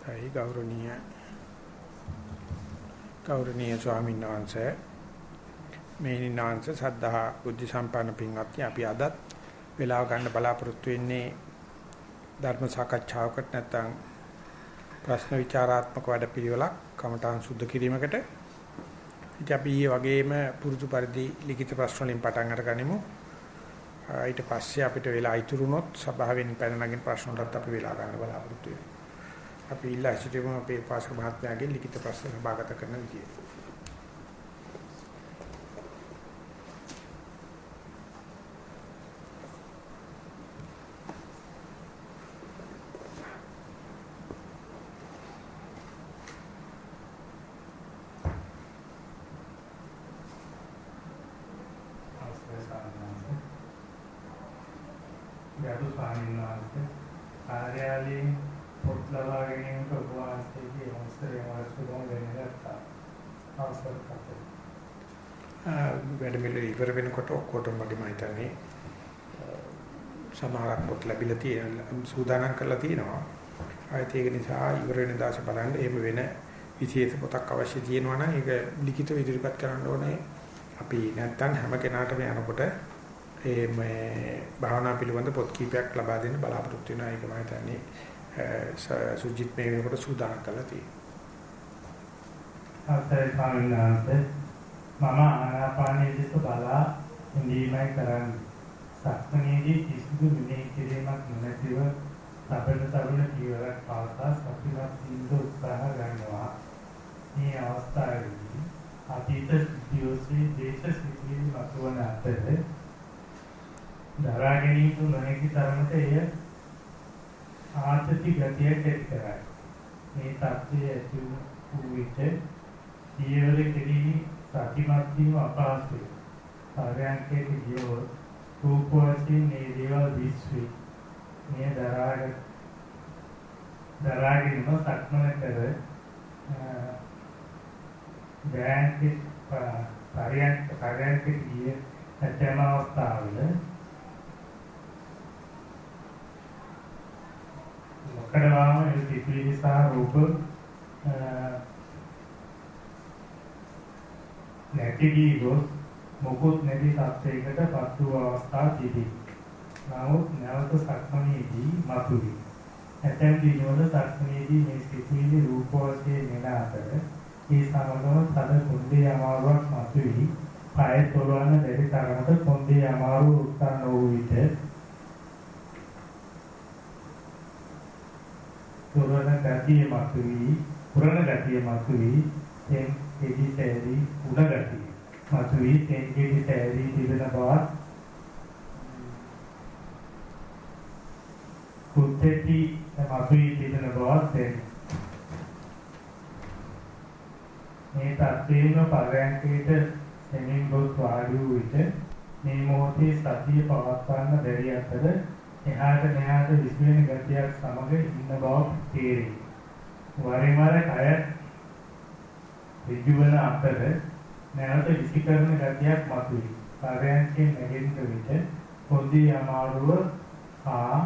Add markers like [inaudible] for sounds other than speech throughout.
අවසරයි ගෞරවනීය ගෞරවනීය ස්වාමීන් වහන්සේ. මේනින් වහන්සේ සද්ධා බුද්ධ සම්පන්න පින්වත්නි අපි අදත් වේලාව ගන්න බලාපොරොත්තු වෙන්නේ ධර්ම සාකච්ඡාවකට නැත්නම් ප්‍රශ්න විචාරාත්මක වැඩපිළිවෙලක් කමඨාන් සුද්ධ කිරීමකට. ඉතින් අපි ඊයේ වගේම පුරුදු පරිදි ලිඛිත ප්‍රශ්න වලින් පටන් අරගනිමු. ඊට පස්සේ අපිට වෙලා ඉතුරුනොත් සභාවෙන් පැන නගින ප්‍රශ්න වලට අපි වෙලා ගන්න බලාපොරොත්තු වෙනවා. අපි ඉල්ලා සිටිමු අපේ පාසක මහත්මයාගෙන් ලිඛිත ප්‍රශ්න සභාගත කරන විදියට. ගරු ස්වාමීන් වහන්සේ කාර්යාලයෙන් පොත් ලබා ගැනීමට ඔබ වහන්සේගේ අවසරය මාර්ගයෙන් දෙන්න ගත්තා. අවසර කතා. වැඩ මිල ඉවර වෙනකොට ඔක්කොටම වගේ මම හිතන්නේ සමහරක් පොත් ලැබිලා තියෙන සූදානම් කරලා තියෙනවා. ආයෙත් ඒක නිසා ඉවර වෙන දාසේ බලන්න එහෙම වෙන විශේෂ පොතක් අවශ්‍ය තියෙනවා නම් ඒක ලිඛිතව ඉදිරිපත් කරන්න ඕනේ. අපි නැත්තම් හැම කෙනාටම යනකොට ඒ මේ භාවනා පිළිබඳ පොත් කීපයක් ලබා දෙන්න බලාපොරොත්තු වෙනවා. ඒක මම හිතන්නේ සුජිත් මේ වෙනකොට සූදානම් කරලා තියෙනවා. අවසරයි ස්වාමීන් වහන්සේ මම ආනාපානයේ දෙස බලා ඉඳීමයි කරන්නේ. සක්මනේදී කිසිදු මෙනෙහි කිරීමක් නොමැතිව තබන තබන ජීවරක් පාසා සතිමත් ඉඳ උත්සාහ ගන්නවා. මේ අවස්ථාවේදී අතීත සිද්ධියෝසේ දේශ සිද්ධියන් මතුවන අතර දරා ගැනීම නොහැකි තරමට එය ආතති ගතියක් ඇති කරයි. මේ தත්ත්වය ඇති වූ විට ජීවර කෙරෙහි සතිමත් වීම අපහසුයි. පරයන්කේ ජීව රූප වශයෙන් මේ දේවල් විශ්වි. මේ දරාගෙන දරාගෙන සක්මන කර බෑන්කේ පරයන්ක පරයන්කේ ගිය ඇතම අවස්ථාවල මොකදවාම ඒ සිතුවිලි සහ රූප නැති වී ගොස් මොකුත් නැති තත්යකට පත් වූ අවස්ථා තිබේ. නමුත් නැවත සක්මණේදී මතුවේ. ඇතැම් දිනවල සක්මණේදී මේ සිතුවිලි රූප වශයෙන් එන අතර ඒ සමගම තද කුණ්ඩේ අමාරුවක් මතුවී පය තොලවන දෙවි තරමට කුණ්ඩේ අමාරුව උත්සන්න වූ විට පුරණ ගතිය මතුවී පුරණ ගතිය මතුවී තෙන් කෙටි සෑරි උණ ගතිය මතුවී තෙන් කෙටි සෑරි තිබෙන බවත් කුත්තේටි මතුවී තිබෙන බවත් තෙන් මේ තත්ත්වේම පරයන්කේට සෙමින් ගොස් වාඩි වූ විට මේ මොහොතේ සතිය පවත්වන්න බැරි අතර එහාට මෙහාට විසිරෙන ගතියක් සමග ඉන්න බව තේරේ. වරින් වර කය ඍජුවන අතර නැවත විසිකරන ගතියක් මතුවේ. පරයන්කේ නැගෙන්න විට පොඩි අමාරුව හා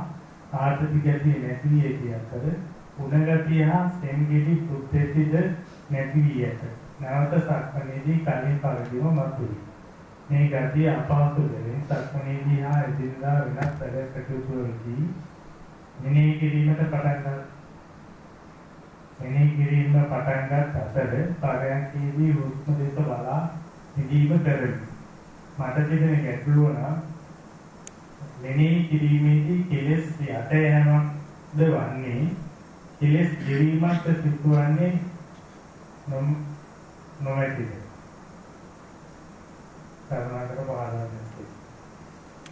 ආර්ථික ගතිය නැති වී ඇති අතර උණ ගතිය හා සෙන්ගෙඩි පුත්තේතිද නැති වී ඇත. නැවත සක්මණේදී කලින් පරිදිම මතුවේ. මේ ගතිය අපහසු දෙමින් සක්මණේදී හා එදිනදා වෙනස් වැඩ කටයුතු වලදී මෙනෙහි කිරීමට පටන් ගන්න. මෙනෙහි කිරීම පටන් ගත් අතර පරයන්කේදී හුස්ම දෙස බලා නිදීම කරමි. මට තිබෙන ගැටලුව නම් මෙනෙහි කිරීමේදී කෙලෙස් යට යනවද වන්නේ කෙලෙස් ගෙවීමත් සිදුවන්නේ නොම නොමැතිද කරුණාකර පහදා දෙන්න.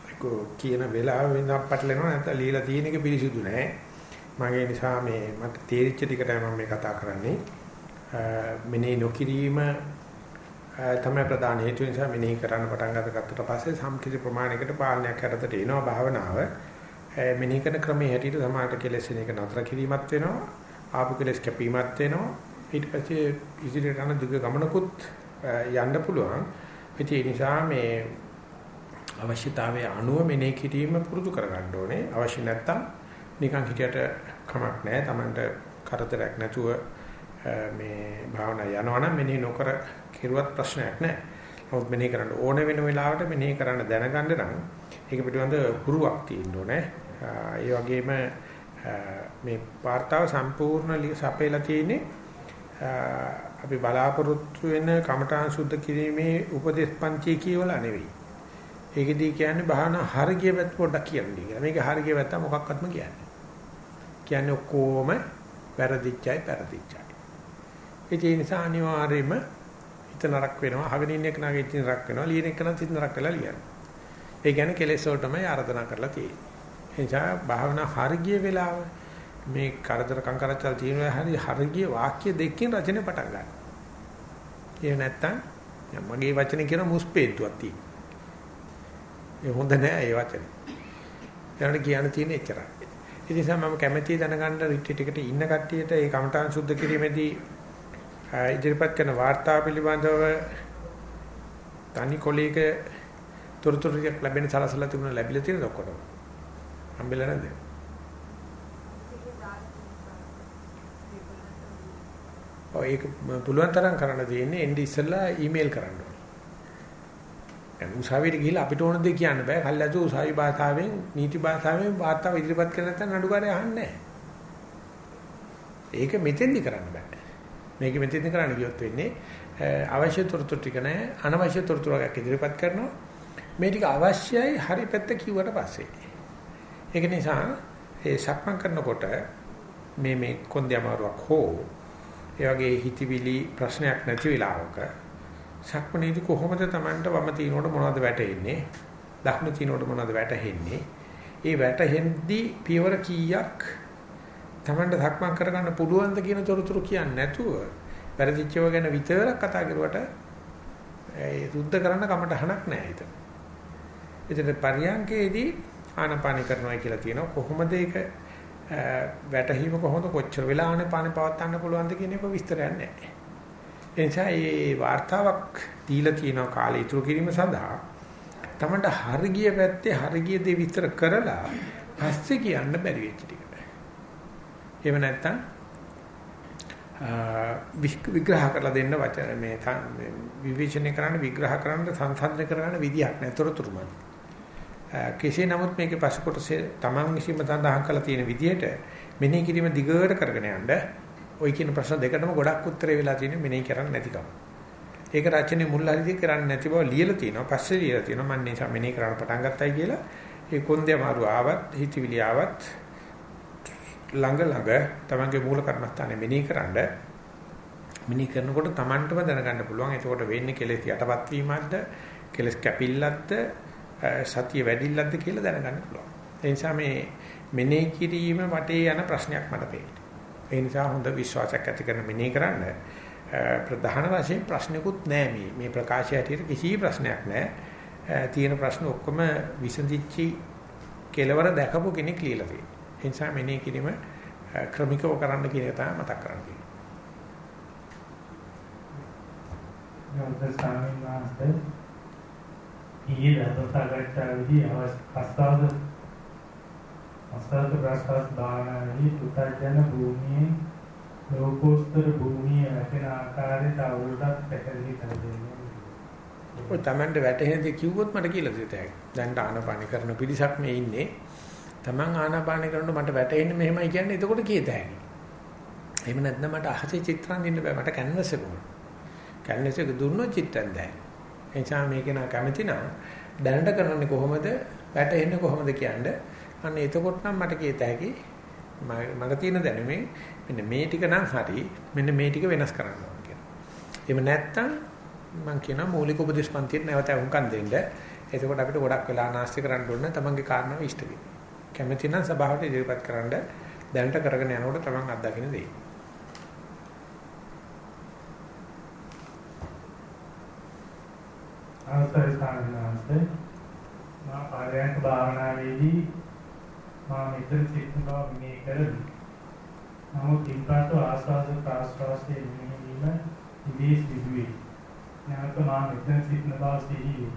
ඒක කියන වෙලාව වෙනක් පැටලෙනවා නැත්නම් লীලා තියෙන එක පිළිසුදු නෑ. මගේ නිසා මේ මට තේරිච්ච ටිකටයි මම මේ කතා කරන්නේ. මෙනේ නොකිරීම තමයි ප්‍රධාන හේතුව නිසා මෙනෙහි කරන්න පටන් ගත්තට පස්සේ සම්කිත ප්‍රමාණයකට පාලනයක් යටතට එනවා භාවනාව. මෙනෙහි කරන ක්‍රමයේ හැටියට සමාහට කෙලෙසින එක නතර කිරීමත් වෙනවා. ආපු කෙලස් කැපීමත් වෙනවා. ඊට පස්සේ ඉදිරියට යන දිග ගමනකුත් යන්න පුළුවන්. ඒ නිසා මේ අවශ්‍යතාවයේ අනුව මෙනෙහි කිරීම පුරුදු කරගන්න ඕනේ. අවශ්‍ය නැත්තම් නිකන් හිටියට කමක් නැහැ. Tamanට කරදරයක් නැතුව මේ භාවනා යනවනම් මෙනෙහි නොකර කෙරුවත් ප්‍රශ්නයක් නැහැ. නමුත් මෙනෙහි කරන්න ඕන වෙන වෙලාවට මෙනෙහි කරන්න දැනගන්න නම් ඒක පිටිබඳ හුරුවක් තියෙන්න ඕනේ. ඒ වගේම මේ වார்த்தාව සම්පූර්ණ සපේලා තියෙන්නේ අපි බලාපොරොත්තු වෙන කමඨාන් සුද්ධ කිරීමේ උපදේශ පන්ති කියවලා නෙවෙයි. ඒකෙදී කියන්නේ භාවනා හරියට පැත්ත පොඩ්ඩක් කියන්නේ. මේක හරියට පැත්ත මොකක්වත්ම කියන්නේ. කියන්නේ ඔක්කොම වැරදිච්චයි වැරදිච්චයි. ඒ නිසා අනිවාර්යයෙන්ම හිත නරක වෙනවා. අහගෙන ඉන්න එක නගේ හිත නරක වෙනවා. ලියන එක නම් හිත නරක වෙලා ලියනවා. ඒ කියන්නේ කෙලෙස් වලටමයි ආරාධනා කරලා තියෙන්නේ. ඒ නිසා භාවනා හරිය වෙලාව මේ කරදර කංකරච්චල් තියෙනවා හරි හරිය වාක්‍ය දෙකකින් රචනය පටන් ගන්න. ඒ නැත්තම් මගේ වචනේ කියන මුස්පේන්තුවක් තියෙනවා. ඒ හොඳ නෑ ඒ වචනේ. ඒකට කියන්න තියෙන එච්චරයි. ඒ නිසා මම කැමැති දැනගන්න රිට්‍රීට් එකට ඉන්න කට්ටියට ඒ කමඨාන් සුද්ධ කිරීමේදී ඉදිරිපත් කරන වාර්තා පිළිබඳව තනි කොලේක තොරතුරු ලැබෙන සලසලා තිබුණ ලැබිලා තියෙනද ඔක්කොටම? හම්බෙලා නැද්ද? ඔය ඒක පුළුවන් තරම් කරන්න තියෙන්නේ එන්නේ ඉස්සෙල්ලා ඊමේල් කරන්න ඕනේ. يعني උසාවියට ගිහිල්ලා අපිට ඕන දේ කියන්න බෑ. කල්ලාතු උසාවි භාෂාවෙන් නීති භාෂාවෙන් වාර්තාව ඉදිරිපත් කරන නැත්නම් නඩුකාරය අහන්නේ නැහැ. ඒක මෙතෙන්දි කරන්න බෑ. මේක මෙතෙන්දි කරන්න ගියොත් වෙන්නේ අවශ්‍ය තොරතුරු ටික නැහැ. අනවශ්‍ය තොරතුරු එකක් ඉදිරිපත් කරනවා. මේ ටික අවශ්‍යයි හරි පැත්ත කිව්වට පස්සේ. ඒක නිසා ඒ සක්මන් කරනකොට මේ මේ කොන්දේ අමාරුවක් හෝ ඒ වගේ හිතවිලි ප්‍රශ්නයක් නැති වෙලාවක සක්මනේදී කොහොමද Tamanට වම තිනකොට මොනවද වැටෙන්නේ? දකුණ තිනකොට මොනවද වැටෙන්නේ? ඒ වැටෙද්දී පියවර කීයක් Tamanට සක්මන් කරගන්න පුළුවන්ද කියන තොරතුරු කියන්නේ නැතුව වැරදිච්චව ගැන විතරක් කතා කරුවට ඒ සුද්ධ කරන්න කමටහනක් නැහැ හිත. එතන පරියන්කේදී ආනපාන කරනවා කියලා තියෙනවා කොහොමද ඒක වැටහීම කොහොමද කොච්චර වෙලා ආනපාන පවත් ගන්න පුළුවන්ද කියන එක විස්තරයක් නැහැ. එනිසා මේ වார்த்தාවක් දීලා තියෙන කාලය ඉතුරු කිරීම සඳහා තමන්ට හරගිය පැත්තේ හරගිය දේ විතර කරලා පස්සේ කියන්න බැරි වෙච්ච ටිකට. එහෙම නැත්නම් විග්‍රහ කරලා දෙන්න වචන මේ විවේචනය කරන්න විග්‍රහ කරන්න සංසන්දනය කරන්න විදියක් නැතරතුරුම. කෙසේ නමුත් මේකේ පසු කොටසේ තමන් විසීම සඳහන් කරලා තියෙන විදියට මෙනෙහි කිරීම දිගට කරගෙන යන්න ওই කියන ප්‍රශ්න දෙකටම ගොඩක් උත්තරේ වෙලා තියෙන මෙනෙහි කරන්නේ නැතිකම. ඒක රචනයේ මුල් හරියදී කරන්නේ නැති බව ලියලා තියෙනවා. පස්සේ ලියලා තියෙනවා මම නිසා මෙනෙහි කරන්න පටන් ගත්තයි කියලා. ඒ කොන්දේ අමාරු ආවත් හිතවිලි ආවත් ළඟ ළඟ තමන්ගේ මූල කර්මස්ථානේ මෙනෙහි කරන්න මෙනෙහි කරනකොට තමන්ටම දැනගන්න පුළුවන්. එතකොට වෙන්නේ කෙලෙස් යටපත් වීමක්ද කෙලෙස් කැපිල්ලක්ද සතිය වැඩිල්ලක්ද කියලා දැනගන්න පුළුවන්. ඒ නිසා මේ මෙනෙහි කිරීම වටේ යන ප්‍රශ්නයක් මට පේනවා. ඒ නිසා හොඳ විශ්වාසයක් ඇති කරන මෙනෙහි කරන්න ප්‍රධාන වශයෙන් ප්‍රශ්නකුත් නැහැ මේ. මේ ප්‍රකාශය ඇටියට කිසි ප්‍රශ්නයක් නැහැ තියෙන ප්‍රශ්න ඔක්කොම විසඳිච්චි කෙලවර දැකපු කෙනෙක් ලියලා තියෙනවා. ඒ නිසා මෙනෙහි කිරීම ක්‍රමිකව කරන්න කියන එක තමයි මතක් කරන්නේ නෝත ස්වාමීන් වහන්සේ ඊයේ දවසකට අවස්ථාවද අසත් ප්‍රසස් භාවනාවේ පුතජන භූමියේ ලෝකෝත්තර භූමියේ වැටෙන ආකාරයට අවුලටත් පැහැදිලි කර දෙන්නේ. ඔය Tamanට වැටෙන දේ කිව්වොත් මට කියලා දෙතයි. දැන් ආනාපාන කරන පිරිසක් මේ ඉන්නේ. Taman ආනාපාන කරනකොට මට වැටෙන්නේ මෙහෙමයි කියන්නේ එතකොට කීයද හැකියි. එහෙම නැත්නම් මට අහසේ චිත්‍රන් දෙන්න බෑ. මට කැන්වස් එක ඕන. කැන්වස් එක දුන්නොත් චිත්‍රන් දැයි. එනිසා මේක නා කැමති නම් දැනට කරන්නේ කොහොමද? වැටෙන්නේ කොහොමද කියන්නේ? අන්න එතකොට නම් මට කියත හැකි මට තියෙන දැනුමෙන් මෙන්න මේ ටික නම් හරි මෙන්න මේ ටික වෙනස් කරන්න ඕන කියලා. එහෙම නැත්තම් මම කියනවා මූලික උපදේශ පන්තියේ නැවත වුන්කම් දෙන්න. එතකොට අපිට ගොඩක් වෙලා නාස්ති කරන්න ඕන තමන්ගේ කාරණාව ඉෂ්ට වෙයි. කැමති නම් සභාවට ඉදිරිපත් කරන්න දැනට කරගෙන යනකොට තමන් අත්දකින්න දෙයි. අවසරයි ස්වාමීන් මා පාරයන්ක භාවනාවේදී මා මෙතන සිටින බව මෙනෙහි කරමි. නමුත් ඉන්පසු ආස්වාද ප්‍රාස්වාදයේ මෙනෙහිවීම ඉදී සිදුවේ. නැවත මා මෙතන සිටින බව සිහියි.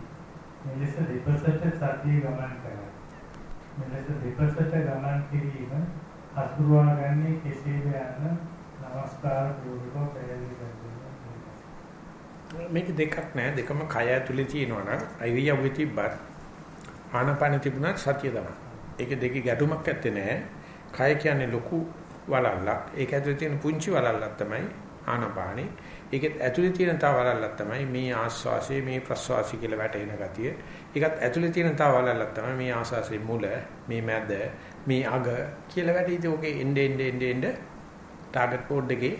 මෙලෙස දෙපසට සතිය ගමන් කරයි. මෙලෙස දෙපසට ගමන් කිරීම අසුරුවා ගන්නේ කෙසේද යන්න නමස්කාර පූර්වක පැහැදිලි කරනවා. මේක දෙකක් නෑ දෙකම කය ඇතුලේ තියෙනවා නම් අයිරියව්වේ තිබ්බත් ආනපන තිබුණත් සතිය තමයි. ඒක දෙකේ ගැටුමක් ඇත්තේ නෑ. කය කියන්නේ ලොකු වලල්ලක්. ඒක ඇතුලේ තියෙන පුංචි වලල්ලක් තමයි ආනපානේ. ඒකෙත් ඇතුලේ තියෙන තව වලල්ලක් තමයි මේ ආස්වාසය මේ ප්‍රස්වාසය කියලා වැටෙන ගතිය. ඒකත් ඇතුලේ තියෙන තව වලල්ලක් තමයි මේ ආස්වාසයේ මුල, මේ මැද, මේ අග කියලා වැටීදී ඔකේ එnde ende ende ende target board එකේ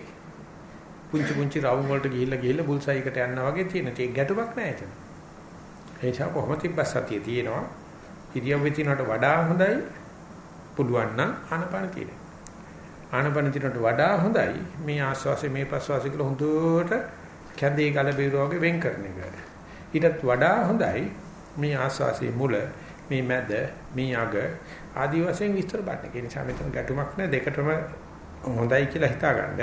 පුංචි පුංචි රවුම් වලට ගිහිල්ලා ගිහිල්ලා බුල්සයි එකට යනවා වගේ තියෙන. ඒක ගැටුමක් නෑ එතන. ඒ නිසා කොහොමද තිබ්බසතිය තියෙනවා. ඉරියව්වේ තියනට වඩා හොඳයි පුළුවන් නම් ආනපාන තියෙනවා. ආනපන දිනට වඩා හොඳයි මේ ආස්වාසය මේ ප්‍රස්වාසය කියලා හොඳට කැඳේ ගල බීරුව වගේ වෙන් කරන එක. ඊටත් වඩා හොඳයි මේ ආස්වාසයේ මුල මේ මැද මේ අග ආදි වශයෙන් විස්තර බලන්න. ඒ නිසා මෙතන ගැටුමක් නැහැ දෙකටම හොඳයි කියලා හිතාගන්න.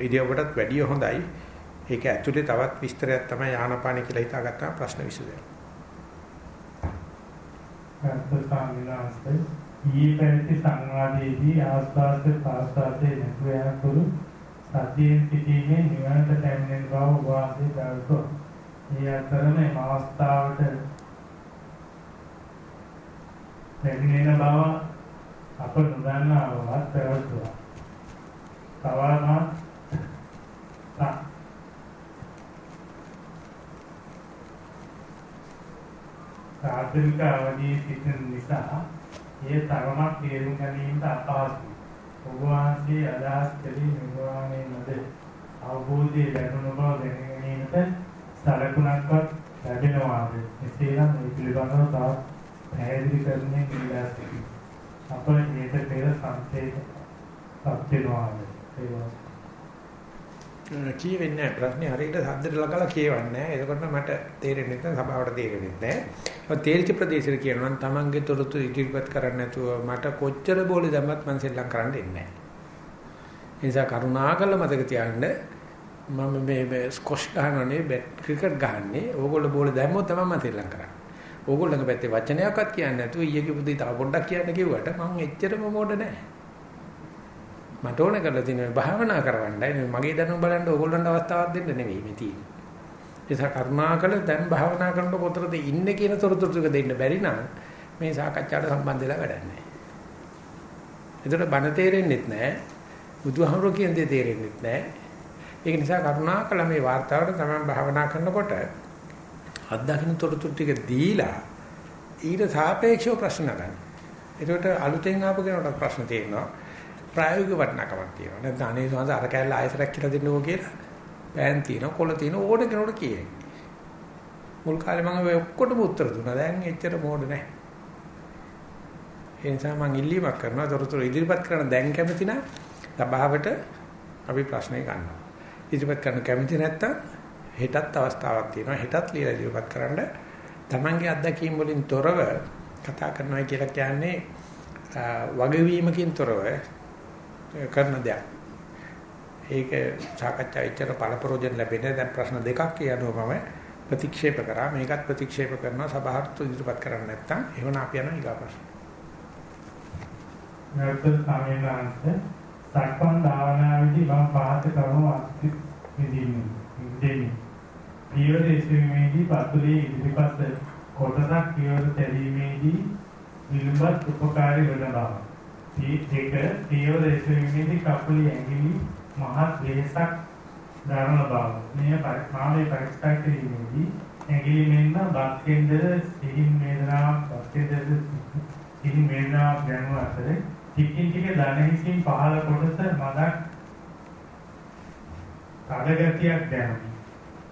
ඉදියවටත් වැඩිය හොඳයි. ඒක ඇතුලේ තවත් විස්තරයක් තමයි ආනපාන කියලා හිතාගත්තා ප්‍රශ්න විසඳෙනවා. අර්ථ ඊයේ පැවති සංවාදයේදී ආස්වාද ප්‍රාස්වාදයේ නැතුව යනතුරු සතියෙන් සිටීමේ නිවනට පැමිණෙන බව වාසේ දරුතෝ. මේ අතරම මේ අවස්ථාවට පැමිණෙන බව අප නොදන්නා බවත් පැවතුවා. තවමත් ප්‍රාථමික අවධියේ සිටින නිසා ඒ තරමක් තේරුම් ගැනීමට අපහසුයි. ඔබ වහන්සේ අදහස් කළේ නිර්වාණය නද අවබෝධයේ ලැබුණු බව දැන ගැනීමට සලකුණක්වත් ලැබෙනවාද? එසේනම් මේ පිළිබඳව තවත් පැහැදිලි කරන්නේ ඉල්ලා සිටිනවා. අප ඊට පෙර සංකේත පත් වෙනවාද? ඒවා කියවෙන්නේ නැහැ ප්‍රශ්නේ හරියට සද්දට ලගලා කියවන්නේ නැහැ. එතකොට මට තේරෙන්නේ නැත්නම් සභාවට තේරෙන්නේ නැහැ. ඒක තේරිච්ච ප්‍රදේශෙට කියනවා නම් Tamange තොරතුරු ඉදිරිපත් කරන්න නැතුව මට කොච්චර බෝලේ දැම්මත් මම සෙල්ලම් කරන්න ඉන්නේ නැහැ. ඒ නිසා කරුණාකරලා මතක තියාගන්න මම මේ ස්කොෂ් ගහනනේ බැට් ක්‍රිකට් ගහන්නේ. ඕගොල්ලෝ බෝලේ දැම්මොත් තමයි මම සෙල්ලම් කරන්නේ. ඕගොල්ලන්ගේ පැත්තේ වචනයක්වත් කියන්නේ නැතුව ඊයේ කිව්වදී තව පොඩ්ඩක් කියන්න කිව්වට මම එච්චරම මොඩ නැහැ. මට ඕන කරලා තියෙන භාවනා කරවන්නයි මේ මගේ දැනුම බලන්න ඕගොල්ලන්ට අවස්ථාවක් දෙන්න නෙවෙයි මේ තියෙන්නේ. නිසා කර්මාකල දැන් භාවනා කරනකොට කොතරද ඉන්නේ කියන තොරතුරු ටික දෙන්න බැරි නම් මේ සාකච්ඡාවට සම්බන්ධ වෙලා වැඩක් නැහැ. ඒතර බණ තේරෙන්නෙත් නැහැ. බුදුහමරෝ කියන දේ තේරෙන්නෙත් නැහැ. ඒක නිසා කරුණාකර මේ වார்த்தාවට තමයි භාවනා කරනකොට අත්දකින්න තොරතුරු ටික දීලා ඊට සාපේක්ෂව ප්‍රශ්න ගන්න. ඒකට අලුතෙන් ආපු කෙනාට ප්‍රශ්න තියෙනවා. ප්‍රායෝගික වටිනාකමක් තියෙනවා. නැත්නම් අනේ සමහර අර කැල්ල ආයතරක් කියලා දෙන්නකෝ කියලා. පෑන් තියෙනවා, කොළ තියෙනවා ඕන කෙනෙකුට කියයි. මුල් කාලේ මම ඔය ඔක්කොටම උත්තර දුන්නා. දැන් එච්චර මෝඩ නැහැ. ඒ නිසා මම ඉල්ලීමක් කරනවා. තොරතුරු ඉදිරිපත් කරන දැන් කැමති නම් සභාවට අපි ප්‍රශ්නේ ගන්නවා. ඉදිරිපත් කරන්න කැමති නැත්නම් හෙටත් අවස්ථාවක් තියෙනවා. හෙටත් ලියලා ඉදිරිපත් කරන්න තමන්ගේ අත්දැකීම් වලින් තොරව කතා කරනවා කියලා කියන්නේ වගවීමකින් තොරව කරන දෙයක්. ඒක සාකච්ඡා විචාර පළපරෝජන ලැබෙන්නේ දැන් ප්‍රශ්න දෙකක් කියනවා මම ප්‍රතික්ෂේප කරා මේකත් ප්‍රතික්ෂේප කරනවා සභාවට ඉදිරිපත් කරන්න නැත්නම් එහෙනම් අපි යනවා ඊගා ප්‍රශ්න. නර්තන සාමීනාංශ සක්මන් භාවනාවේදී මම පහත කරනු අත්ති විදින්නේ. විදින්නේ. පියවර ඉස්වීමේදී පතුලේ ඉදිරිපත් කොටසක් පියවර තැබීමේදී විලුඹත් උපකාරී වන බව. දෙක පියවර එසවීමේදී කකුලේ ඇඟිලි මහත් වෙහසක් දරන බව. මේ පරිමාණය පරිස්කාර කිරීමේදී ඇඟිලි මෙන්ම බත් කේන්දර සිහින් වේදනාවක් බත් කේන්දර සිහින් වේදනාවක් දැනුන අතර ටිකින් ටික දණහිසින් පහළ කොටස මදක් තදගතියක් දැනුනි.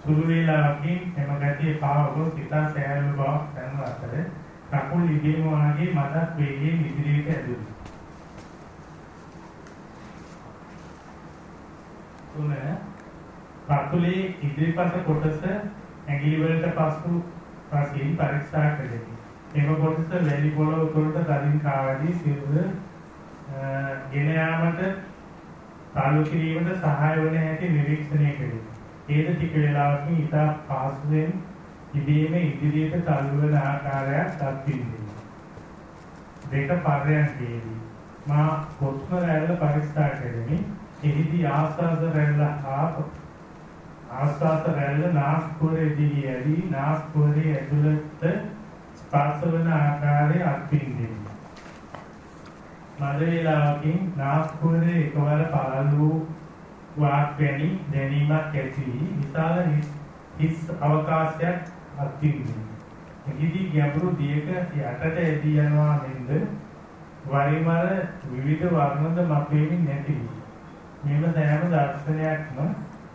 සුළු වේලාවකින් එම ගතිය පාවගොස් සිතා සෑහළු බවක් දැනුන අතර කකුල් ඉදීම වාගේ මදක් වේගයෙන් ඉදිරියට ඇදුණි. තුන කකුලේ ඉදිරිපස කොටස ඇඟිලි වලට පසු පසින් පරීක්ෂා කෙරෙමි. එම කොටස වැලි පොළොව තුළට තදින් කාවදී සිරුර ගෙන යාමට කාලු කිරීමට සහාය වන හැටි නිරීක්ෂණය කෙරෙමි. ඒද ටික වේලාවකින් ඉතා පහසුවෙන් ඉබේම ඉදිරියට තල්ලු වන ආකාරයක් අත්විඳිනවා. දෙක පරයන්කේදී මා හුස්ම රැල්ල පරික්ෂා කෙරෙමි. එහිදී ආස්වාද රැල්ල හා ආස්වාද රැල්ල නාස්පුරේදී යදී නාස්පුරේ ඇතුළත ස්පර්ශ වන ආකාරය අත්විඳිමි. මද වේලාවකින් නාස්පුරේ එකවර පළලු වාක් වැනි දැනීමක් ඇති වී විශාල හිස් අවකාශයක් අත්විඳිමි. එහිදී ගැඹුරු දියක යටට ඇදී යනවා මෙන්ද වරිමර විවිධ වර්ණද මපෙමින් නැති වී මෙම සෑම දර්ශනයක්ම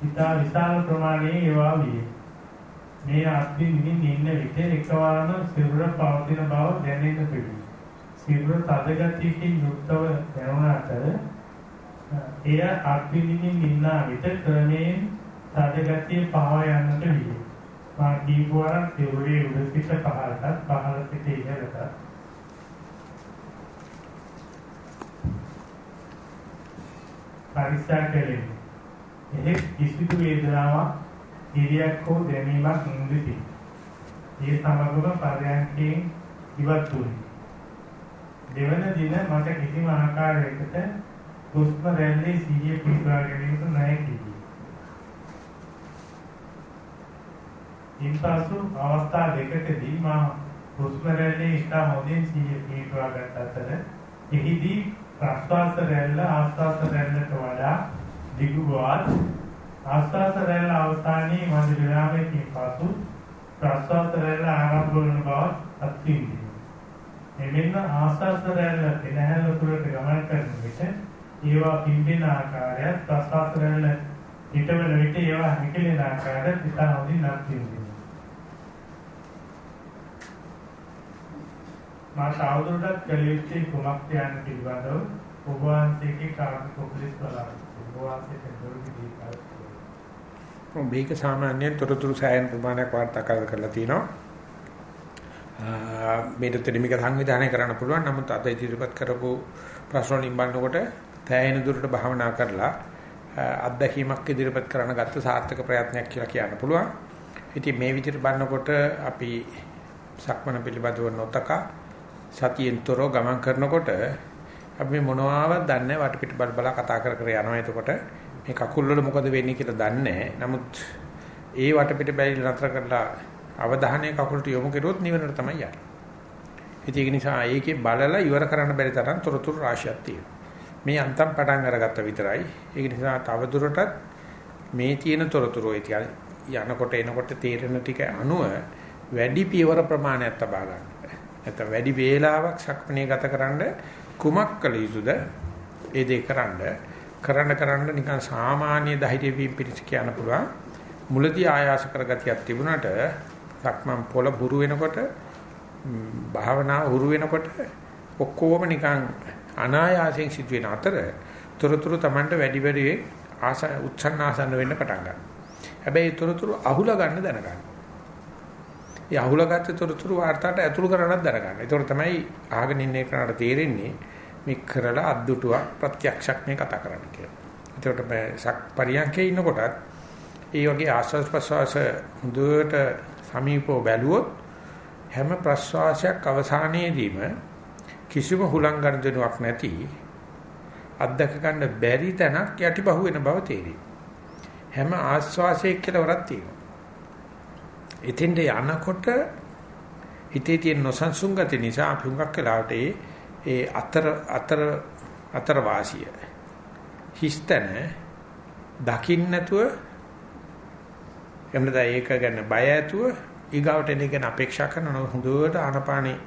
ඉතා විශාල ප්‍රමාණයේ ඒවා විය. මේ අත්දින්මින් ඉන්න විට එකවරම සිරුර පවතින බව දැනෙන්න පිළි. සිරුර තදගතියකින් යුක්තව දැනුණාට එය අත්දින්මින් ඉන්න විට ක්‍රමයෙන් තදගතිය පහව යන්නට විය. මා දීපවරක් සිරුරේ උඩ සිට පහළටත් පහළ සිට ඉහළටත් පරික්ෂා කෙරෙමි. එහෙත් කිසිදු වේදනාවක් ඉරියක් හෝ දැනීමක් නොදෙති. ඒ සමගම පරයන්කෙන් ඉවත් වුනි. දෙවන දින මට කිසිම ආකාරයකට හුස්ම රැල්ලේ සිහිය පිටවා ගැනීමට නැහැකි. ඉන්පසු අවස්ථා දෙකකදී මා හුස්ම රැල්ලේ ඉතා හොඳින් සිහිය පිටවා ගත් අතර එහිදී ප්‍රස්වාස රැල්ල ආස්වාස රැල්ලට වඩා දිගු බවත් ආස්වාස රැල්ල අවසානයේ මධ්‍ය විරාමයකින් පසු ප්‍රස්වාස රැල්ල ආරම්භ වන බවත් අත්විඳිනවා. එමෙන්න ආස්වාස රැල්ල පෙනහැල්ල තුරට ගමන් කරන විට ඒවා පිම්බෙන ආකාරයත් ප්‍රස්වාස රැල්ල පිටවන විට ඒවා හැකිලෙන ආකාරයත් ඉතා හොඳින් අත්විඳිනවා. මා තවදුරටත් කළ යුත්තේ කුමක්ද යන්න පිළිබඳව ඔබ වහන්සේගේ කාර්මික උපදෙස් බලාපොරොත්තු ඔබ වහන්සේට දොරටු දී මේක සාමාන්‍යයෙන් තොරතුරු සෑයන ප්‍රමාණයක් වාර්තා කරලා තිනවා. මේක දෙමික සංවිධානය කරන්න පුළුවන්. නමුත් අද ඉදිරිපත් කරපු ප්‍රශ්න වලින් බලනකොට තෑයෙන දුරට භාවනා කරලා අත්දැකීමක් ඉදිරිපත් කරන්න ගත්ත සාර්ථක ප්‍රයත්නයක් කියලා කියන්න පුළුවන්. ඉතින් මේ විදිහට බලනකොට අපි සක්මන පිළිබඳව නොතකා සතියෙන්තරෝ ගමන් කරනකොට අපි මොනවාවත් දන්නේ වටපිට බල බල කතා කර කර යනවා. එතකොට මේ කකුල් වල මොකද වෙන්නේ කියලා දන්නේ නමුත් ඒ වටපිට බැලි නතර කරලා අවධානය කකුලට යොමු කරුවොත් නිවනට තමයි යන්නේ. ඒක නිසා ඒකේ බලලා ඉවර කරන්න බැරි තරම් තොරතුරු රාශියක් තියෙනවා. මේ අන්තම් පටන් අරගත්ත විතරයි. ඒක නිසා තව දුරටත් මේ තියෙන තොරතුරු යනකොට එනකොට තේරෙන ටික අනුව වැඩි පියවර ප්‍රමාණයක් තබා ගන්න. නැත්නම් වැඩි වේලාවක් සක්මණේ ගතකරනද කුමක් කළ යුතුද? ඒ දේ කරන්න කරන්න කරන්න නිකන් සාමාන්‍ය ධෛර්ය වීම පිණිස කියන්න පුළුවන්. මුලදී ආයාස කරගතියක් තිබුණාට සක්මන් පොළ බුරු වෙනකොට භාවනා උරු වෙනකොට ඔක්කොම නිකන් අනායාසයෙන් සිදුවෙන අතර තොරතුරු Tamanට වැඩි වැඩි ආස උත්සන්න ආසන්න වෙන්න පටන් ගන්නවා. හැබැයි තොරතුරු අහුලා ගන්න දැනගන්න. ඒ අහුලගත්ත තොරතුරු වාර්තාවට ඇතුළු කරන්නත් දරගන්න. ඒතකොට තමයි අහගෙන ඉන්න එකනට තේරෙන්නේ මේ කරලා අද්දුටුවක් ප්‍රත්‍යක්ෂක් මේ කතා කරන්න කියලා. ඒතකොට මේ සක් පරියන්කේ ඉන්නකොටත් ඒ වගේ ආස්වාද ප්‍රසවාස හොඳට සමීපව බැලුවොත් හැම ප්‍රශ්වාසයක් අවසානයේදීම කිසිම හුලං ගනුදෙනුවක් නැති අත්දක ගන්න බැරි තැනක් යටිබහුව වෙන බව තේරෙයි. හැම ආස්වාසයක කෙලවරක් තියෙනවා. එතෙන්ට යනකොට හිතේ තියෙන නොසන්සුන් ගති නිසා අපි හුඟක් වෙලාවට ඒ අතර අතර අතර වාසිය හිස්තන දකින්න නැතුව එන්නද ඒක ගැන බය ඇතුව ඊගාවට එන එක අපේක්ෂා කරන හොඳට ආනපානේ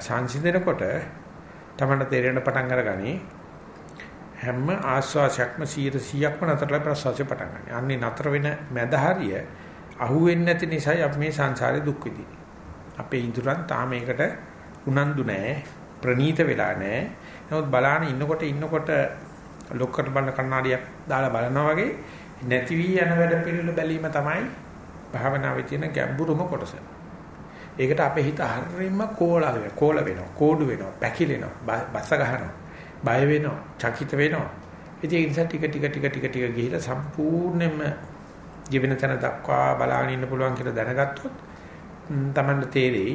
සංසිඳනකොට තමයි තේරෙන පටන් අරගනි හැම ආස්වාසයක්ම 100%ක්ම නතරලා ප්‍රසවාසය පටන් ගන්න. අන්නේ නතර වෙන මැද හරිය අහුවෙන්නේ නැති නිසායි අපි මේ සංසාරේ දුක් විඳින්නේ. අපේ ඉඳුරන් තාම ඒකට උනන්දු නැහැ, ප්‍රනීත වෙලා නැහැ. නමුත් බලාන ඉන්නකොට ඉන්නකොට ලොක්කට බලන කණ්ණාඩියක් දාලා බලනවා වගේ නැති වී යන වැඩ පිළිවෙල බැලීම තමයි භාවනාවේ තියෙන ගැඹුරුම කොටස. ඒකට අපේ හිත හරියම කෝලා වෙනවා, කෝල වෙනවා, කෝඩු වෙනවා, පැකිලෙනවා, බස ගන්නවා, බය වෙනවා, චකිත වෙනවා. ඉතින් ඒ නිසා ටික ටික ටික ටික ටික ගිහිලා සම්පූර්ණයෙන්ම ජීවෙන තැන දක්වා බලාගෙන ඉන්න පුළුවන් කියලා දැනගත්තොත් තමන්න තේරෙයි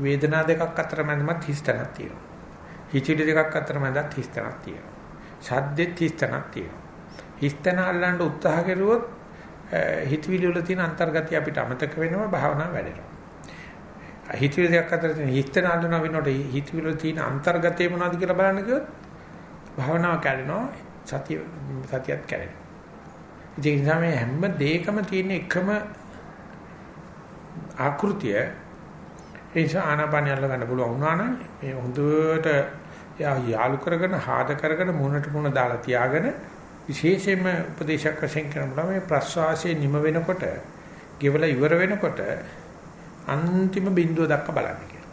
වේදනා දෙකක් අතර මැදමත් හිස්තනක් තියෙනවා. හිචිලි දෙකක් අතර මැදත් හිස්තනක් තියෙනවා. ශබ්දෙත් හිස්තනක් තියෙනවා. හිස්තන අල්ලන්න උත්සාහ කරුවොත් හිතවිලි වල තියෙන අන්තර්ගතය අපිට අමතක වෙනවා භාවනාව වැඩෙනවා. හිතවිලි දෙකක් අතර තියෙන හිස්තන අල්ලන වෙනකොට හිතවිලි වල තියෙන අන්තර්ගතය මොනවද කියලා බලන්න කිව්වොත් භාවනාව කැඩෙනවා සතිය සතියත් කැඩෙනවා. ඒ නිසා මේ හැම දෙයකම තියෙන එකම ආකෘතිය ඒ නිසා ආනාපානිය අල්ල ගන්න පුළුවන් වුණා නම් මේ හොඳට යාලු කරගෙන හාද කරගෙන මුණට මුණ දාලා තියාගෙන විශේෂයෙන්ම උපදේශක වශයෙන් කරනවා මේ ප්‍රස්වාසයේ නිම වෙනකොට ගෙවල ඉවර වෙනකොට අන්තිම බිඳුව දක්වා බලන්න කියලා.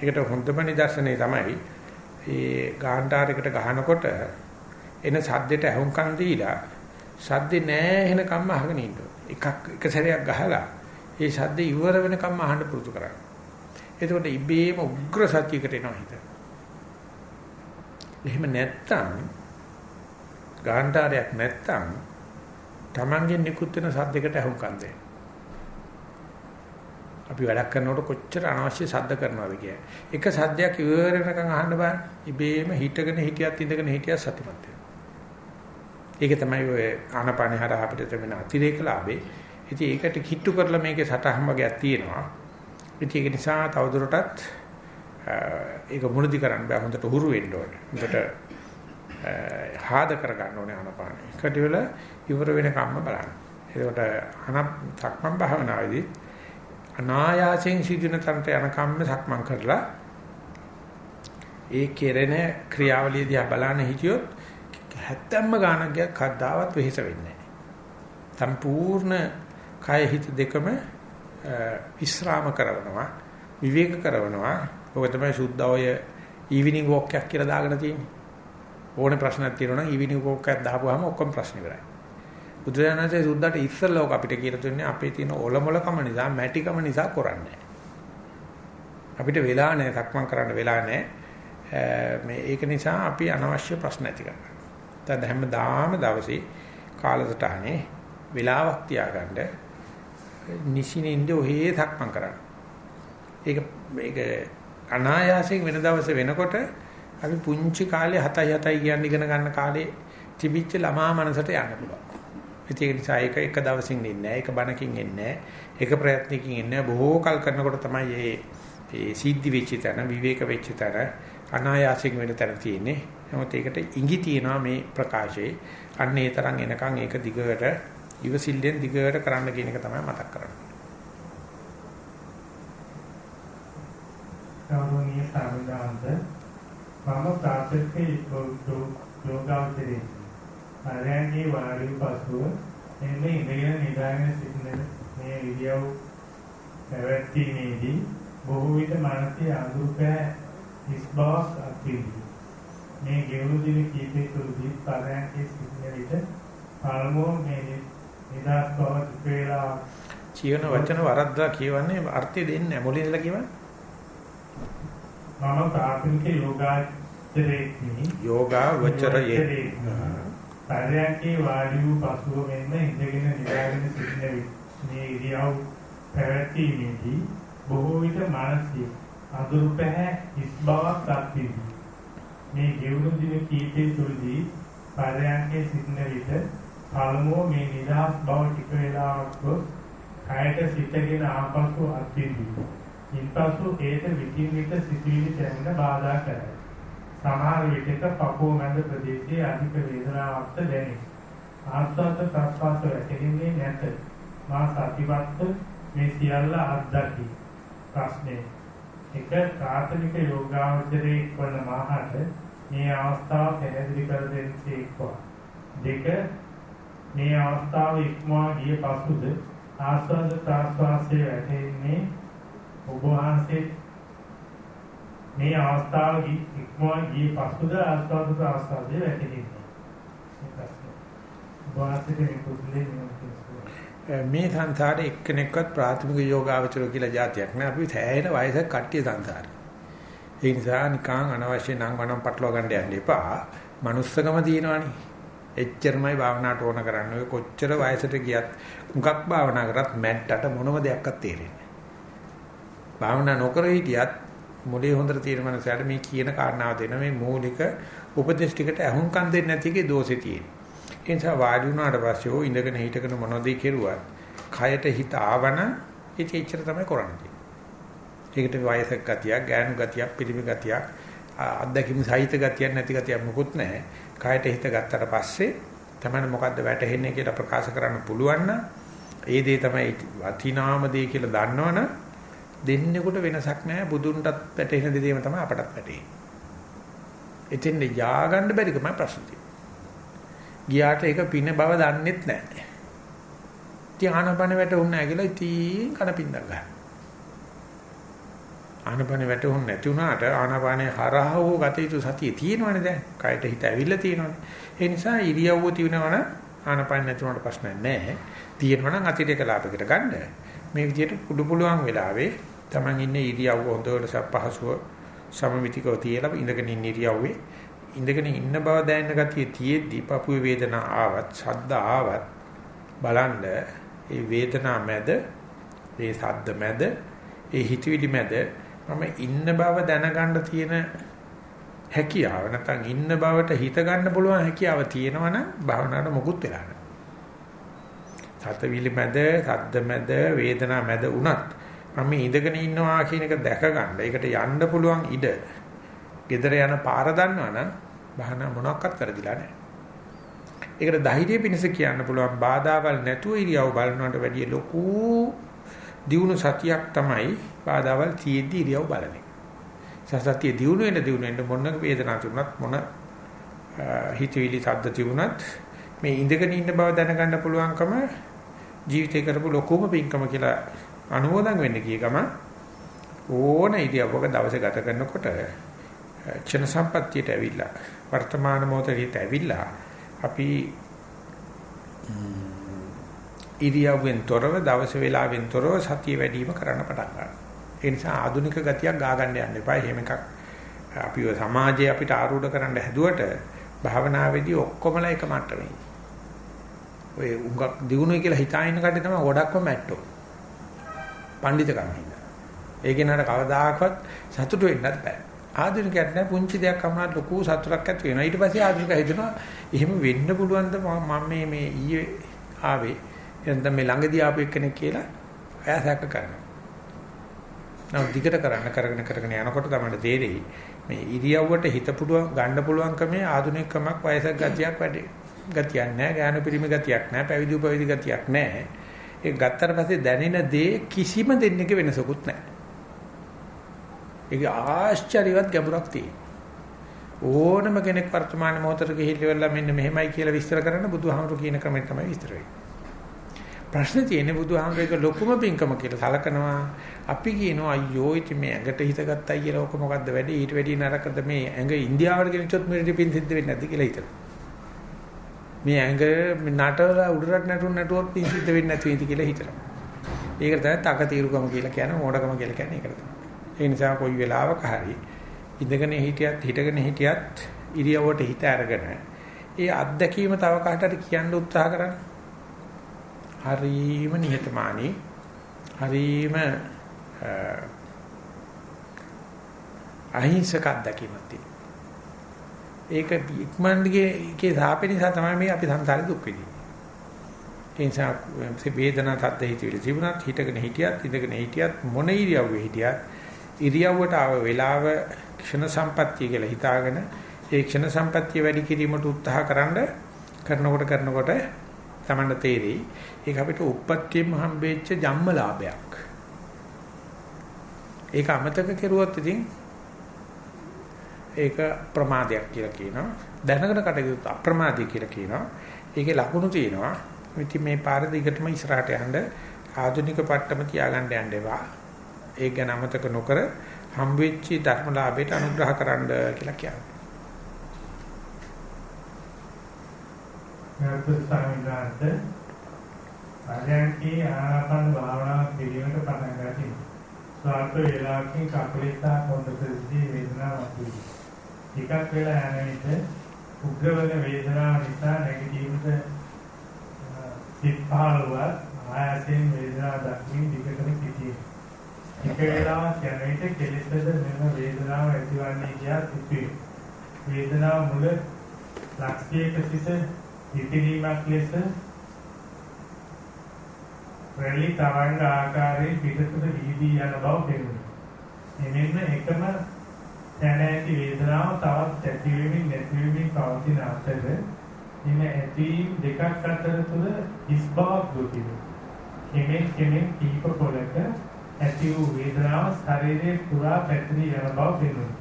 ඒකට හොඳම නිදර්ශනය තමයි ඒ ගාන්ටාරයකට ගහනකොට එන සද්දෙට අහුම්කම් දීලා සද්දේ නැහැ එන කම්ම අහගෙන ඉන්න එකක් එක සැරයක් ගහලා ඒ සද්ද ඉවර වෙනකම්ම අහන්න පුරුදු කරන්න. එතකොට ඉබේම උග්‍ර සත්‍යයකට එනවා හිත. එහෙම නැත්තම් ගාන්ටාරයක් නැත්තම් Tamangen නිකුත් වෙන සද්දයකට අහුම්කම් දෙන්න. අපි වැඩක් කරනකොට කොච්චර අනවශ්‍ය ශබ්ද කරනවද කියලා. එක සද්දයක් ඉවර වෙනකන් අහන්න බෑ. ඉබේම හිටගෙන හිටියත් ඉඳගෙන හිටියත් සතුටුමත් වෙනවා. ඒක තමයි ඔය ආනපානේ හරහා අපිට ලැබෙන අතිරේක ලාභේ. ඉතින් ඒකට කිට්ටු කරලා මේකේ සටහන් වගේක් තියෙනවා. ඉතින් ඒක නිසා තවදුරටත් ඒක මුලදි කරන්න බෑ. හොඳට හුරු වෙන්න ඕනේ. හොඳට හාද කර ගන්න ඕනේ ආනපානේ. ඒකට වෙල ඉවර වෙනකම්ම බලන්න. ඒකට අනප් සක්මන් භාවනාවේදී අනායාසයෙන් සිදුවෙන තන්ට යනකම්ම සක්මන් කරලා ඒ කෙරෙන ක්‍රියාවලිය දිහා බලන්න හිටියොත් හැත්තම්ම ගානක් ගියක් කද්දාවත් වෙහෙස වෙන්නේ නැහැ. සම්පූර්ණ කය හිත දෙකම විස්්‍රාම කරනවා විවේක කරනවා. ඔක තමයි සුද්ධ ඔය ඊවිනිං වොක් එකක් කියලා දාගෙන තියෙන්නේ. ඕනේ ප්‍රශ්නයක් තියෙනවා නම් ඊවිනිං වොක් එකක් දාපුවාම ඔක්කොම ප්‍රශ්න ඉවරයි. බුදුරජාණන්සේ සුද්ධට ඉස්සෙල්ලා ඔක අපිට කියලා දුන්නේ අපේ තියෙන ඔලොමලකම නිසා මැටිකම නිසා කරන්නේ අපිට වෙලා නැහැ සක්මන් කරන්න වෙලා නැහැ මේ ඒක නිසා අපි අනවශ්‍ය ප්‍රශ්න ඇති කරනවා. දැන් හැමදාම දවසේ කාලසටහනේ වෙලාවක් තියාගන්න නිසිනින්ද ඔහේ සක්මන් කරන්න. ඒක මේක අනායාසයෙන් වෙන දවසේ වෙනකොට අපි පුංචි කාලේ 7යි 7යි කියන්නේ ඉගෙන ගන්න කාලේ තිබිච්ච ළමා මනසට යන්න පුළුවන්. ඒක නිසා ඒක එක දවසින් එන්නේ නැහැ. ඒක බණකින් එන්නේ නැහැ. එක ප්‍රයත්නකින් එන්නේ බොහෝ කල් කරනකොට තමයි මේ මේ සිද්ධි වෙච්ච තැන, විවේක වෙච්ච තැන, අනායාසයෙන් වෙන තැන තියෙන්නේ. නමුත් ඒකට ඉඟි තියනවා මේ ප්‍රකාශයේ. අන්න ඒ තරම් එනකන් ඒක දිගට ඉවසිල්ලෙන් දිගට කරන්න කියන එක තමයි මතක් කරන්නේ. ගෞරවනීය සාමිදාන්ත මම ප්‍රාථමික යෝගාවචරයේ ආරයන්ගේ වාඩි පසුව එන්නේ ඉඳගෙන නිදාගෙන සිටින මේ විදියව පැවැත්ීමේදී බොහෝ විට මානසික අඳුරපෑ හිස් බවක් අත්විඳි. මේ ගෙවුණු දින කීපේ තුලදී ආරයන්ගේ සිටින විට පළමුව මේ නිදාස් බව වේලා කියන වචන වරද්දා කියවන්නේ අර්ථය දෙන්නේ නැහැ. මොලේ ඉඳලා කියවන්නේ? මම ප්‍රාථමික යෝගාචරයේ යෝගා වචරයේ. පරයන්කේ වාඩි වූ පසුව මෙන්ම ඉඳගෙන නිදාගෙන සිටින මේ ඉරියව් පැවැත්ීමේදී බොහෝ විට මානසික අඳුරු පැහැ හිස් බවක් අත්විඳි. මේ ගෙවුණු දින කීපේ තුලදී පරයන්කේ සිටින විට පළමුව මේ නිදහස් බව ටික වේලාවක් ගොස් කයට සිටගෙන ආපසු අත්විඳි. ඉන්පසු ඒට විකින් විට සිටිවිලි දැනෙන බාධා කරයි. සමහර විටක පපුව මැද ප්‍රදේශයේ අධික වේදනාවක් දැනේ. ආස්වාද ප්‍රස්වාස වැටෙන්නේ නැත. මා සතිපත්ත මේ සියල්ල අත්දකි. ප්‍රශ්නේ එක ප්‍රාථමික යෝගාවචරයේ වන මාහට මේ අවස්ථාව පැහැදිලි කර දෙන්නේක්වා. දෙක මේ අවස්ථාව ඉක්මවා ගිය පසුද ආස්වාද ප්‍රස්වාසයේ වැටෙන්නේ ඔබ වහන්සේ මේ අවස්ථාව ඉක්මවා ගිය පසුද ආස්වාද ප්‍රාස්වාදයේ වැටෙන්නේ. මේ සංසාරේ එක්කෙනෙක්වත් ප්‍රාථමික යෝගාවචර කියලා જાතියක් නෑ. අපි සෑහෙන වයසක කට්ටිය සංසාරේ. ඒ නිසා නිකං අනවශ්‍ය නම් වනම් පටලවා ගන්න යන්න එපා. manussකම තියෙනවනේ. එච්චරමයි භාවනාවට ඕන කරන්නේ. ඔය කොච්චර වයසට ගියත් මුගක් භාවනා කරත් මැට්ටට මොනම දෙයක්වත් තේරෙන්නේ භාවනා නොකර හිටියත් මොලේ හොඳට තියෙන මනසට මේ කියන කාරණාව දෙන මේ මූලික උපදේශ ටිකට අහුම්කම් දෙන්නේ නැති එකේ දෝෂේ තියෙන. ඒ නිසා වාඩි වුණාට පස්සේ ඕ ඉඳගෙන හිටගෙන මොනවද කෙරුවත් කයට හිත ආවන ඒක එච්චර තමයි කරන්නේ. ඒකට වයසක ගතියක්, ගෑනු ගතියක්, පිළිමි ගතියක්, අත්දැකීම් සහිත ගතියක් නැති ගතියක් මොකුත් නැහැ. කයට හිත ගත්තට පස්සේ තමයි මොකද්ද වැටහෙන්නේ කියලා ප්‍රකාශ කරන්න පුළුවන් නම් ඒ දේ තමයි වටිනාම දේ කියලා දන්නවනම් දෙන්නෙකුට වෙනසක් නැහැ බුදුන්ටත් වැටෙන දෙයම තමයි අපටත් වැටෙන්නේ. එතෙන් යාගන්න බැරිකම ප්‍රශ්නේ. ගියාට ඒක පින බව දන්නෙත් නැහැ. ධානාපන වැටුන්නේ නැහැ කියලා ඉතින් කන පින්දක් ගන්න. ආනපන වැටුන්නේ නැති වුණාට ආනාපානේ හරහා හෝ ගත යුතු සතිය තියෙනවනේ දැන්. කයට හිත ඇවිල්ලා තියෙනවනේ. ඒ නිසා ඉරියව්ව තියෙනවනම් ආනාපාන නැති වුණාට ප්‍රශ්නයක් නැහැ. තියෙනවනම් අතිරේක ලාභයකට ගන්න. මේ විදිහට පුඩු පුළුවන් වෙලාවේ Taman ඉන්නේ ඉරියව්ව හොඳට සපහසුව සමමිතිකව තියලා ඉඳගෙන ඉන්න ඉරියව්වේ ඉඳගෙන ඉන්න බව දැනෙන ගතිය තියෙද්දි පපුවේ වේදනා ආවත් ශබ්ද ආවත් බලන්න ඒ වේදනා මැද ඒ ශබ්ද මැද ඒ හිතවිලි මැද මම ඉන්න බව දැනගන්න තියෙන හැකියාව නැත්නම් ඉන්න බවට හිත ගන්න පුළුවන් හැකියාව තියෙනවනම් භාවනාවට මොකුත් වෙලා නැහැ. සතවිලි මැද, සද්ද මැද, වේදනා මැද උනත් මම ඉඳගෙන ඉන්නවා කියන එක දැක ගන්න. ඒකට යන්න පුළුවන් ඉඩ. gedara යන පාර දන්නවනම් භාවනා මොනක්වත් කරදිලා නැහැ. ඒකට ධෛර්යය පිණිස කියන්න පුළුවන් බාධාවල් නැතුව ඉරියව් බලනවට වැඩිය ලොකු දියුණු සතියක් තමයි බාධාවල් තියෙද්දි ඉරියව් බලන එක. සසතිය දියුණු වෙන දියුණු වෙන මොන වේදනාවක් තිබුණත් මොන හිතවිලි සද්ද තිබුණත් මේ ඉඳගෙන ඉන්න බව දැනගන්න පුළුවන්කම ජීවිතේ කරපු ලොකුම පින්කම කියලා අනුමෝදන් වෙන්න කිය ගම ඕන ඉරියව්වක දවසේ ගත කරනකොට ක්ෂණ සම්පත්තියට ඇවිල්ලා වර්තමාන මොහොතේට ඇවිල්ලා අපි ඉරියව්වෙන් තොරව දවස වේලාවෙන් තොරව සතිය වැඩිම කරන්න පටන් ගන්නවා. ඒ නිසා ආධුනික ගතියක් ගා ගන්න යන්න එපා. එහෙම එකක් අපිව සමාජයේ අපිට ආරූඪ කරන්න හැදුවට භාවනාවේදී ඔක්කොමලා එක මට්ටමේ. ඔය උඟක් දිනුනේ කියලා හිතාගෙන කඩේ තමයි ගොඩක්ම මැට්ටෝ. පඬිතකම් හින්දා. ඒක නට කවදාකවත් සතුටු වෙන්නත් බෑ. ආධුනිකයට නෑ පුංචි දෙයක් කමනා ලොකු සතුටක් ඇති වෙනවා. ඊට පස්සේ ආධුනික හිතනවා එහෙම වෙන්න පුළුවන්ද මම මේ මේ ඊයේ ආවේ එතන මේ ළඟදී ආපු එක්කෙනෙක් කියලා එයා සැක කරනවා. නම් දිගට කරන්න කරගෙන කරගෙන යනකොට තමයි තේරෙයි මේ ඉරියව්වට හිත පුළුවන් ගන්න පුළුවන්කමේ ආධුනිකකමක් වයසක ගතියක් වැඩි ගතියක් නැහැ ඥාන පරිමි ගතියක් නැහැ පැවිදි උපවිදි ගතියක් නැහැ ඒක ගත්තට පස්සේ දැනෙන දේ කිසිම දෙන්නක වෙනසකුත් නැහැ ඒක ආශ්චර්යවත් ගැඹුරක් තියෙනවා ඕනම කෙනෙක් වර්තමාන මොහොතට ගිහිල්ලා මෙන්න මෙහෙමයි කියලා විස්තර කරන්න බුදුහාමුදුරු කියන ක්‍රමයට තමයි විස්තර වෙන්නේ ප්‍රශ්නේ තියෙන්නේ බුදුහාමරේක ලොකුම පිංකම කියලා සලකනවා. අපි කියනවා අයියෝ ඉතින් මේ ඇඟට හිත ගත්තයි කියලා ඔක මොකද්ද වැඩි ඊට වැඩි නරකද මේ ඇඟ ඉන්දියාවට ගෙනිච්චොත් මෙරිට පින් සිද්ධ වෙන්නේ නැද්ද කියලා හිතනවා. මේ ඇඟ නටවලා උඩරට නටුන් නටුවොත් පින් සිද්ධ වෙන්නේ නැති වෙයිද කියලා හිතනවා. ඒකට තමයි තක తీරුකම කියලා කියන්නේ මෝඩකම කියලා කියන්නේ ඒකට තමයි. ඒ නිසා කොයි වෙලාවක හරි ඉඳගෙන හිටියත් හිටගෙන හිටියත් ඉරියව්වට හිත අරගෙන ඒ අත්දැකීම තව කාටට කියන්න උත්සාහ කරන්නේ හරීම නිහතමානී හරීම අහිංසක අත්දැකීමක් තියෙනවා. ඒක ඉක්මනටගේ ඒකේ සාපේ නිසා තමයි මේ අපි සංසාරේ දුක් විඳින්නේ. ඒ නිසා වේදනා තත්ත්ව හිතවිලි තිබුණත් හිටගෙන හිටියත් ඉඳගෙන හිටියත් මොන ඉරියව්වේ හිටියත් ඉරියව්වට ආව වෙලාව ක්ෂණ සම්පත්තිය කියලා හිතාගෙන ඒ ක්ෂණ සම්පත්තිය වැඩි කිරීමට උත්සාහ කරන්න කරනකොට කරනකොට තමන්න තේරෙයි ඒක අපිට උප්පත්තියෙම හම්බෙච්ච ජම්මලාභයක්. ඒක අමතක කෙරුවොත් ඉතින් ඒක ප්‍රමාදයක් කියලා කියනවා. දැනගෙන කටයුතු අප්‍රමාදී කියලා කියනවා. ඒකේ ලකුණු තියෙනවා. ඉතින් මේ පාර දිගටම ඉස්සරහට යන්න ආධුනික පට්ටම තියාගන්න යන්න එපා. ඒක ගැන අමතක නොකර හම්බෙච්ච ධර්මලාභයට අනුග්‍රහ කරන්න කියලා කියනවා. ගරුතර ස්වාමීන් වහන්සේ පරයන්කේ ආනාපාන භාවනාව පිළිවෙලට පටන් ගන්න. ස්වාර්ථ වේලාවකින් කකුලේ සහ කොන්දසදී වේදනාවක් ඇති. ටිකක් වෙලා යන විට උග්‍රවන වේදනාව නිසා නැගිටීමට සිත් පහළව ආයතෙන් වේදනාව දක්මින් දිගටම සිටියේ. එක වේලාවක් යන විට කෙලෙසද මෙම වේදනාව ඇතිවන්නේ කියා සිටුවේ. වේදනාව මුල ලක්ෂයක සිට ඉතිරීමක් ලෙස රැලි තරංග ආකාරයේ පිටතට වීදී යන බව පෙනුනේ. එමෙන්න එකම තැන ඇති වේදනාව තවත් ඇතිවීමෙන් නැතිවීමෙන් පවතින අතර එන ඇතිවීම දෙකක් අතර තුල හිස් බවක් දුකිනු. කෙමෙන් කෙමෙන් කීප පොලක ඇති වූ වේදනාව ශරීරයේ පුරා පැතිරී යන බව පෙනුනේ.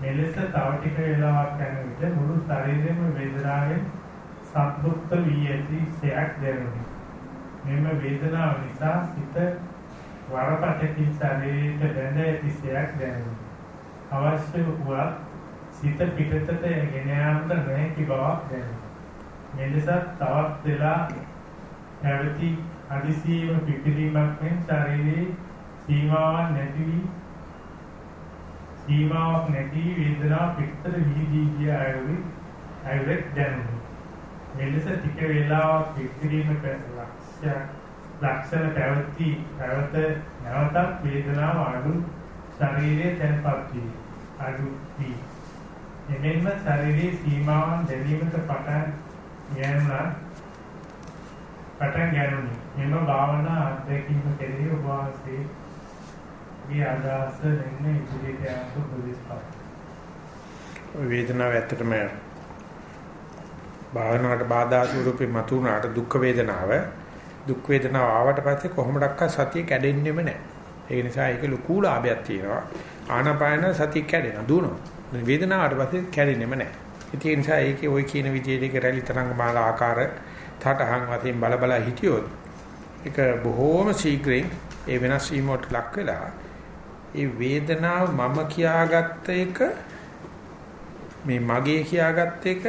මෙලෙස තව ටික වේලාවක් යන විට මුළු ශරීරෙම වේදනාවෙන් සම්පූර්ණ වී ඇති සයක් දැනුනේ. මෙම වේදනාව නිසා සිත වරපටකින් ශරීරයට බැඳ ඇති සයක් දැනුනේ. අවශ්‍ය වුවත් සිත පිටතට ගෙන යාමට නොහැකි බවක් දැනේ. මෙලෙස තවත් වෙලා පැවති අදිසීම පිපිරීමක් මෙන් ශරීරයේ සීමාවක් නැති වී සීමාවක් නැති වේදනාව පිටතට වීදී ගිය අයුරු අයුරක් දැනුනි. මෙලෙස ටික වේලාවක් පිපිරීම ලක්ෂ්‍ය ලක්ෂණ පැවති පැවත නැවතත් වේදනාව අඩු ශරීරයේ තැන්පත් වී අඩු වී එමෙන්ම ශරීරයේ සීමාවන් දැනීමට පටන් ගැනීම පටන් ගැනුනි. මෙම භාවනා අධ්‍යක්ීම කෙරෙහි ඔබ වහන්සේගේ අදහස දෙන්න ඉදිරියට යන්න පුදුස්පත්. වේදනාව ඇත්තටම භාවනාවට බාධා ස්වරූපේ මතුනාට දුක් වේදනාව දුක් වේදනාව ආවට පස්සේ කොහොමඩක්ක සතිය කැඩෙන්නෙම නැහැ. ඒ නිසා ඒක ලකූ ලාභයක් තියෙනවා. ආනාපාන සතිය කැඩෙනවා දුවනවා. වේදනාවට පස්සේ කැඩෙන්නෙම නැහැ. ඒ නිසා ඒකේ ওই කියන විදිහට ඒක රැලි තරංග මාලා ආකාර තටහන් වශයෙන් බල බල හිටියොත් ඒක බොහෝම ශීඝ්‍රයෙන් ඒ වෙනස් වීමට ලක් වෙලා ඒ වේදනාව මම කියාගත්ත එක මේ මගේ කියාගත්ත එක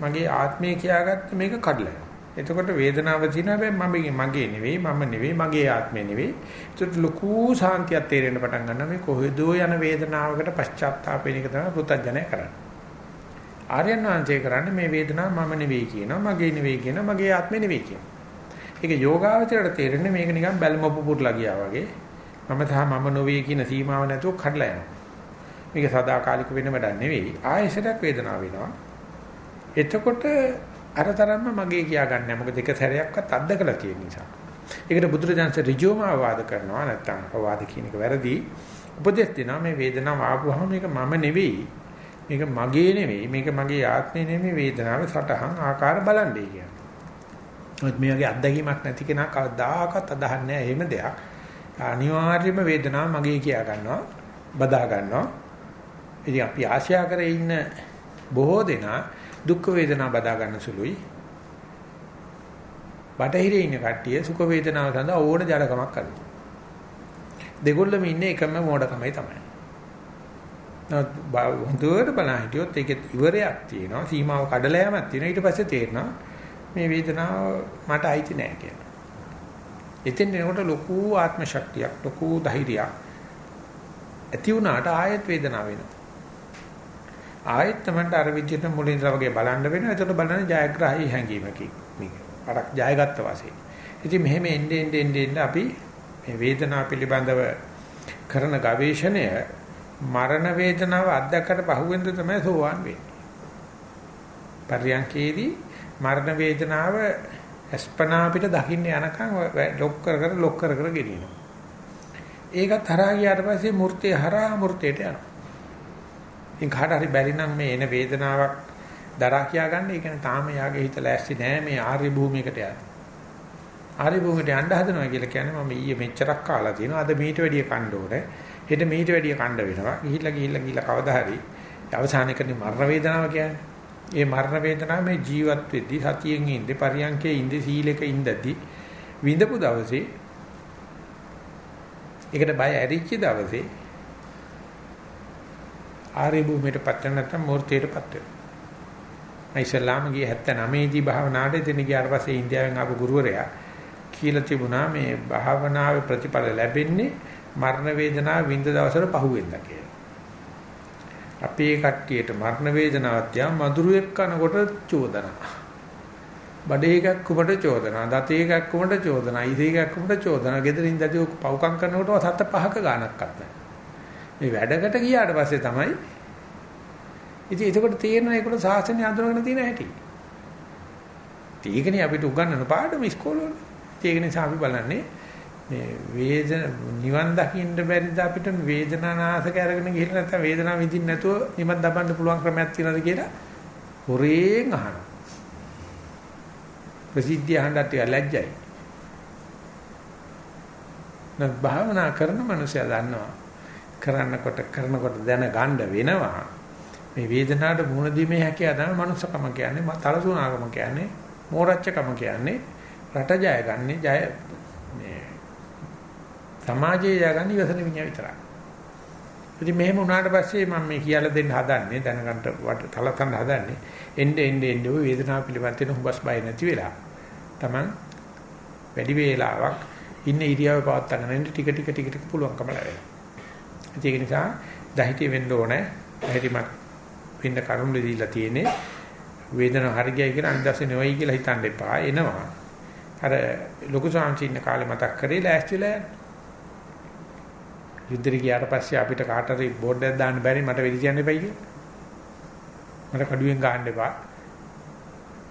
මගේ ආත්මය කියාගත්ත මේක කඩලා එතකොට වේදනාව තියෙන හැබැයි මම මගේ නෙවෙයි මම නෙවෙයි මගේ ආත්මය නෙවෙයි. ඒකට ලොකු සාන්තියක් තේරෙන්න පටන් ගන්නවා. මේ කොහෙදෝ යන වේදනාවකට පශ්චාත්තාප වෙන එක තමයි පුතඥය කරන්නේ. ආර්යයන් වහන්සේ කරන්නේ මේ වේදනාව මම නෙවෙයි කියනවා මගේ නෙවෙයි කියනවා මගේ ආත්මය නෙවෙයි කියනවා. ඒක යෝගාවචරයට තේරෙන්නේ මේක නිකන් බැලුමපු පුරලා ගියා වගේ මම සහ මම නොවේ කියන සීමාව නැතුව කඩලා යනවා මේක සදාකාලික වෙන වැඩක් නෙවෙයි ආයෙසරක් වේදනාව වෙනවා එතකොට අර තරම්ම මගේ කියා ගන්න නැහැ. මොකද එක සැරයක්වත් අත්දකලා තියෙන නිසා. ඒකට බුදුරජාන්සේ ඍජුවම ආවාද කරනවා නැත්තම් ආවාද කියන එක වැරදි. උපදෙස් දෙනවා මේ වේදනාව ආපුවහම මේක මම නෙවෙයි. මේක මගේ නෙවෙයි. මේක මගේ ආත්මේ නෙවෙයි වේදනාව සටහන් ආකාර බලන්නේ කියන්නේ. මොකද මේ වගේ අත්දැකීමක් නැති කෙනා කවදාකවත් අදහන්නේ නැහැ එහෙම දෙයක්. අනිවාර්යයෙන්ම වේදනාව මගේ කියා ගන්නවා, බදා ගන්නවා. ඉතින් අපි ආශා කරේ ඉන්න බොහෝ දෙනා දුක් වේදනා බදා ගන්න සුළුයි. බටහිරේ ඉන්න කට්ටිය සුඛ වේදනාව සඳහා ඕන ජඩකමක් කරනවා. දෙගොල්ලම ඉන්නේ එකම මෝඩකමයි තමයි. හොඳට බලන හිටියොත් ඒකේ ඉවරයක් තියෙනවා සීමාව කඩලා යamak තියෙනවා ඊට පස්සේ තේරෙනවා මේ වේදනාව මට අයිති නෑ කියලා. එතෙන් එනකොට ලොකු ආත්ම ශක්තියක් ලොකු ධෛර්යයක් ඇති වුණාට ආයෙත් වේදනාව වෙනවා. ආයෙත් තමයි අර විදිහට මුලින් ඉඳලා වගේ බලන්න වෙනවා. එතකොට බලන්නේ ජයග්‍රහී හැඟීමකින්. මේක. අරක් ජයගත්ත වශයෙන්. ඉතින් මෙහෙම එන්නේ එන්නේ එන්නේ අපි මේ වේදනාව පිළිබඳව කරන ගවේෂණය මරණ වේදනාව අත්දැකකට පහුවෙන්ද තමයි සෝවාන් වෙන්නේ. පර්යංකේදී මරණ වේදනාව අස්පනා පිට දකින්න යනකම් ලොක් කර කර ලොක් කර කර ගෙනියනවා. ඒකත් හරහා ගියාට පස්සේ මූර්තිය හරහා මූර්තියට යනවා. ඉතින් කාට හරි බැරි නම් මේ එන වේදනාවක් දරා කියා ගන්න ඒ කියන්නේ තාම යාගේ හිත ලෑස්ති නෑ මේ ආර්ය භූමියකට යන්න. ආර්ය භූමියට යන්න හදනවා කියලා කියන්නේ මම ඊයේ මෙච්චරක් කාලා තියෙනවා අද මීට වැඩිය කණ්ඩ ඕනේ. හෙට මීට වැඩිය කණ්ඩ වෙනවා. ගිහිල්ලා ගිහිල්ලා ගිහිල්ලා කවදා හරි අවසානයේදී මරණ වේදනාව කියන්නේ. ඒ මරණ වේදනාව මේ ජීවත් වෙද්දී සතියෙන් ඉඳි පරියන්කේ ඉඳි සීලෙක ඉඳද්දී විඳපු දවසේ ඒකට බය ඇරිච්ච දවසේ ආර්ය භූමියටපත් වෙන නැත්නම් මූර්තියටපත් වෙනවා. මම ඉස්ලාම ගියේ 79 දී භාවනාවට එතන ගියාට පස්සේ ඉන්දියාවෙන් ආපු ගුරුවරයා කියලා තිබුණා මේ භාවනාවේ ප්‍රතිඵල ලැබෙන්නේ මරණ වේදනාව විඳ දවසට පහුවෙන්ද කියලා. අපේ කට්ටියට මරණ වේදනාවක් තියා මధుරයක් කනකොට චෝදනා. බඩේ එකක් කුමට චෝදනා, දතේ එකක් කුමට චෝදනා, ඉතේ එකක් කුමට චෝදනා. ගෙදරින් දැදී පව්කම් කරනකොට සත පහක ගානක් අත්තා. මේ වැඩකට ගියාට පස්සේ තමයි ඉතින් එතකොට තේරෙනවා ඒකට සාසනය අඳුරගෙන තියෙන හැටි. ඒකනේ අපිට උගන්වන පාඩම ඉස්කෝලේ. ඒක නිසා අපි බලන්නේ මේ වේදන නිවන් දකින්න බැරිද අපිට වේදනානාශක අරගෙන ගිහිල්ලා නැත්නම් වේදනාව විඳින්න නැතුව නිවන් දබන්න පුළුවන් ක්‍රමයක් තියෙනවද කියලා හොරෙන් අහනවා. ප්‍රසිද්ධිය අහන්නත් ටික ලැජ්ජයි. නැත් භාවනා කරන මනුස්සයා දන්නවා කරන්නකොට කරනකොට දැන ගන්න වෙනවා මේ වේදනාවට මුහුණ දීමේ හැකියාව තමයි මනුස්සකම කියන්නේ තලසුණාකම කියන්නේ මෝරච්චකම කියන්නේ රට ජයගන්නේ ජය මේ සමාජයේ ජයගන්නේ ඉවසන විඤ්ඤා විතරයි. ඉතින් මෙහෙම වුණාට පස්සේ මම මේ කියලා දෙන්න හදන්නේ දැනගන්න තලතන්න හදන්නේ එnde එnde එnde ඔය වේදනාව පිළිබඳ වෙන හුබස් බය නැති වෙලා Taman වැඩි වේලාවක් ඉන්න ඉරියව්ව පවත්වාගෙන ඉන්න ටික ටික ටික ටික පුළුවන්කම ලැබෙනවා. ඒක නිසා දහිතේ වෙන්න ඕනේ. දහිතමත් වෙන්න කරුණු දීලා තියෙන්නේ වේදනාව හරි ගියයි කියලා අනිදාසේ නෙවෙයි කියලා හිතන්න එපා. එනවා. අර ලොකු සාංශි ඉන්න කාලේ මතක් කරේ ලෑස්තිලා යන්න. යුද්ධෙට ගියාට පස්සේ අපිට කාට හරි බෝඩ් එකක් දාන්න බැරි මට වෙඩි තියන්න එපයි කියලා. මට කඩුවෙන් ගහන්න එපා.